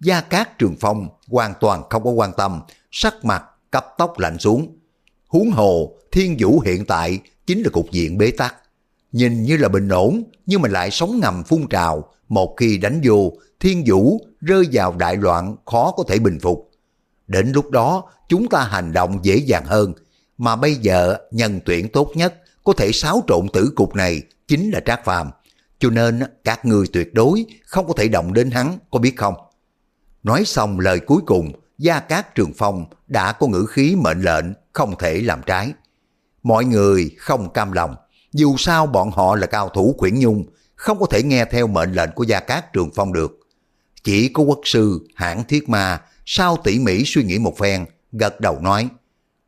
Gia Cát Trường Phong hoàn toàn không có quan tâm, sắc mặt cấp tóc lạnh xuống. Huống hồ, thiên vũ hiện tại chính là cục diện bế tắc. Nhìn như là bình ổn, nhưng mà lại sống ngầm phun trào. Một khi đánh vô, thiên vũ rơi vào đại loạn khó có thể bình phục. Đến lúc đó, chúng ta hành động dễ dàng hơn. Mà bây giờ, nhân tuyển tốt nhất có thể xáo trộn tử cục này chính là Trác Phàm. Cho nên các người tuyệt đối không có thể động đến hắn, có biết không? Nói xong lời cuối cùng, Gia Cát Trường Phong đã có ngữ khí mệnh lệnh không thể làm trái. Mọi người không cam lòng, dù sao bọn họ là cao thủ khuyển nhung, không có thể nghe theo mệnh lệnh của Gia Cát Trường Phong được. Chỉ có quốc sư, hãng thiết ma, sau tỉ mỉ suy nghĩ một phen, gật đầu nói,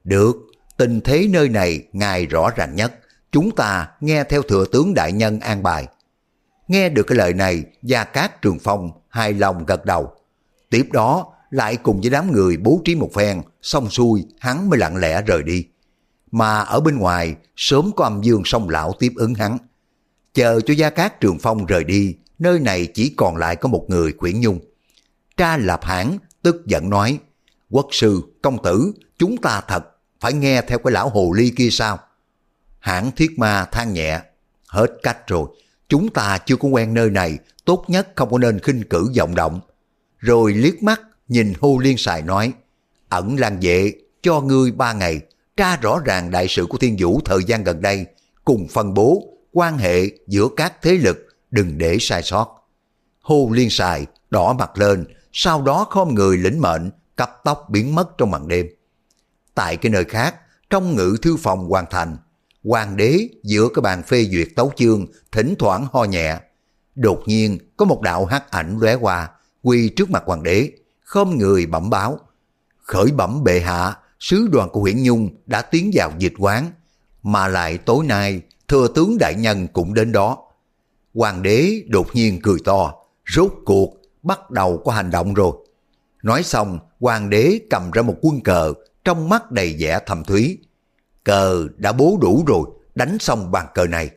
Được, tình thế nơi này ngài rõ ràng nhất, chúng ta nghe theo thừa tướng đại nhân an bài. Nghe được cái lời này, Gia Cát Trường Phong hài lòng gật đầu. Tiếp đó, lại cùng với đám người bố trí một phen, xong xuôi, hắn mới lặng lẽ rời đi. Mà ở bên ngoài, sớm có âm dương song lão tiếp ứng hắn. Chờ cho Gia Cát Trường Phong rời đi, nơi này chỉ còn lại có một người Quyển Nhung. Tra Lạp Hãn tức giận nói, quốc sư, công tử, chúng ta thật phải nghe theo cái lão hồ ly kia sao? Hãn thiết ma than nhẹ, hết cách rồi, chúng ta chưa có quen nơi này, tốt nhất không có nên khinh cử vọng động. Rồi liếc mắt nhìn hô liên xài nói, ẩn lan vệ cho ngươi ba ngày, tra rõ ràng đại sự của thiên vũ thời gian gần đây, cùng phân bố quan hệ giữa các thế lực, đừng để sai sót. Hô liên xài, đỏ mặt lên, sau đó khom người lĩnh mệnh, cấp tóc biến mất trong màn đêm. Tại cái nơi khác, trong ngự thư phòng hoàn thành, hoàng đế giữa cái bàn phê duyệt tấu chương, thỉnh thoảng ho nhẹ. Đột nhiên có một đạo hắc ảnh lóe qua, quỳ trước mặt hoàng đế, khom người bẩm báo. Khởi bẩm bệ hạ, sứ đoàn của huyện Nhung đã tiến vào dịch quán, mà lại tối nay thừa tướng đại nhân cũng đến đó. Hoàng đế đột nhiên cười to, rốt cuộc bắt đầu có hành động rồi. Nói xong, hoàng đế cầm ra một quân cờ, trong mắt đầy vẻ thầm thúy. Cờ đã bố đủ rồi, đánh xong bàn cờ này.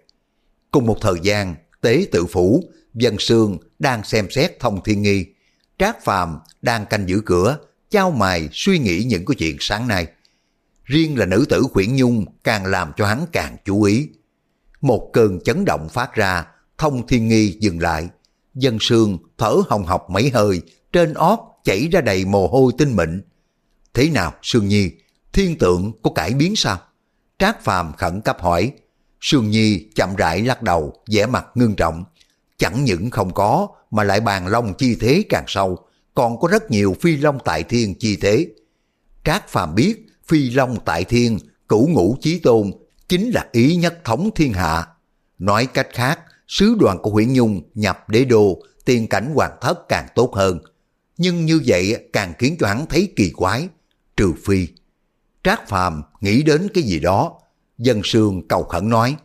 Cùng một thời gian, tế tự phủ, dân sương đang xem xét thông thiên nghi. Trác Phàm đang canh giữ cửa, trao mài suy nghĩ những cái chuyện sáng nay. Riêng là nữ tử khuyển nhung càng làm cho hắn càng chú ý. Một cơn chấn động phát ra, thông thiên nghi dừng lại. Dân sương thở hồng học mấy hơi, trên óc chảy ra đầy mồ hôi tinh mịn. Thế nào Sương Nhi, thiên tượng có cải biến sao? Trác Phàm khẩn cấp hỏi. Sương Nhi chậm rãi lắc đầu, vẻ mặt ngưng trọng. Chẳng những không có, mà lại bàn long chi thế càng sâu, còn có rất nhiều phi long tại thiên chi thế. Trác Phàm biết phi long tại thiên, cửu ngũ chí tôn, chính là ý nhất thống thiên hạ. Nói cách khác, sứ đoàn của Huyễn Nhung nhập đế đô, tiền cảnh hoàng thất càng tốt hơn. Nhưng như vậy càng khiến cho hắn thấy kỳ quái, trừ phi. Trác Phàm nghĩ đến cái gì đó, dân sương cầu khẩn nói,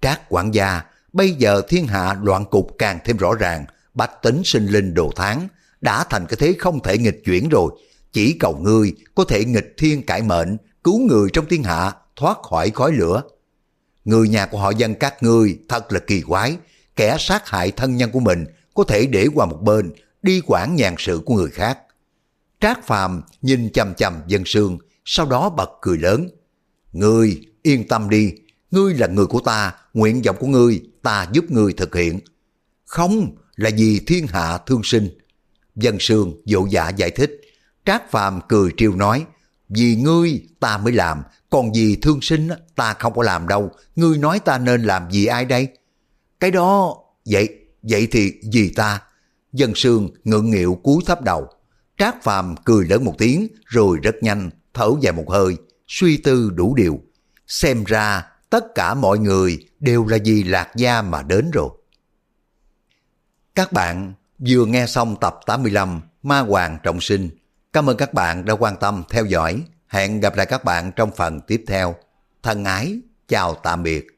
Trác quản gia, bây giờ thiên hạ loạn cục càng thêm rõ ràng, bách tính sinh linh đồ tháng, đã thành cái thế không thể nghịch chuyển rồi, chỉ cầu ngươi có thể nghịch thiên cải mệnh, cứu người trong thiên hạ, thoát khỏi khói lửa. Người nhà của họ dân các ngươi thật là kỳ quái, kẻ sát hại thân nhân của mình có thể để qua một bên, đi quản nhàn sự của người khác. Trác Phàm nhìn chằm chằm dân sương, sau đó bật cười lớn. Ngươi yên tâm đi, ngươi là người của ta, nguyện vọng của ngươi, ta giúp ngươi thực hiện. Không, là vì thiên hạ thương sinh. Dân sương dỗ dạ giải thích, Trác Phàm cười trêu nói, vì ngươi ta mới làm, còn vì thương sinh ta không có làm đâu, ngươi nói ta nên làm gì ai đây? Cái đó, vậy, vậy thì gì ta. Dân sương ngượng nghịu cúi thấp đầu. Trác Phàm cười lớn một tiếng rồi rất nhanh thở dài một hơi, suy tư đủ điều. Xem ra tất cả mọi người đều là vì Lạc Gia mà đến rồi. Các bạn vừa nghe xong tập 85 Ma Hoàng Trọng Sinh. Cảm ơn các bạn đã quan tâm theo dõi. Hẹn gặp lại các bạn trong phần tiếp theo. Thân ái, chào tạm biệt.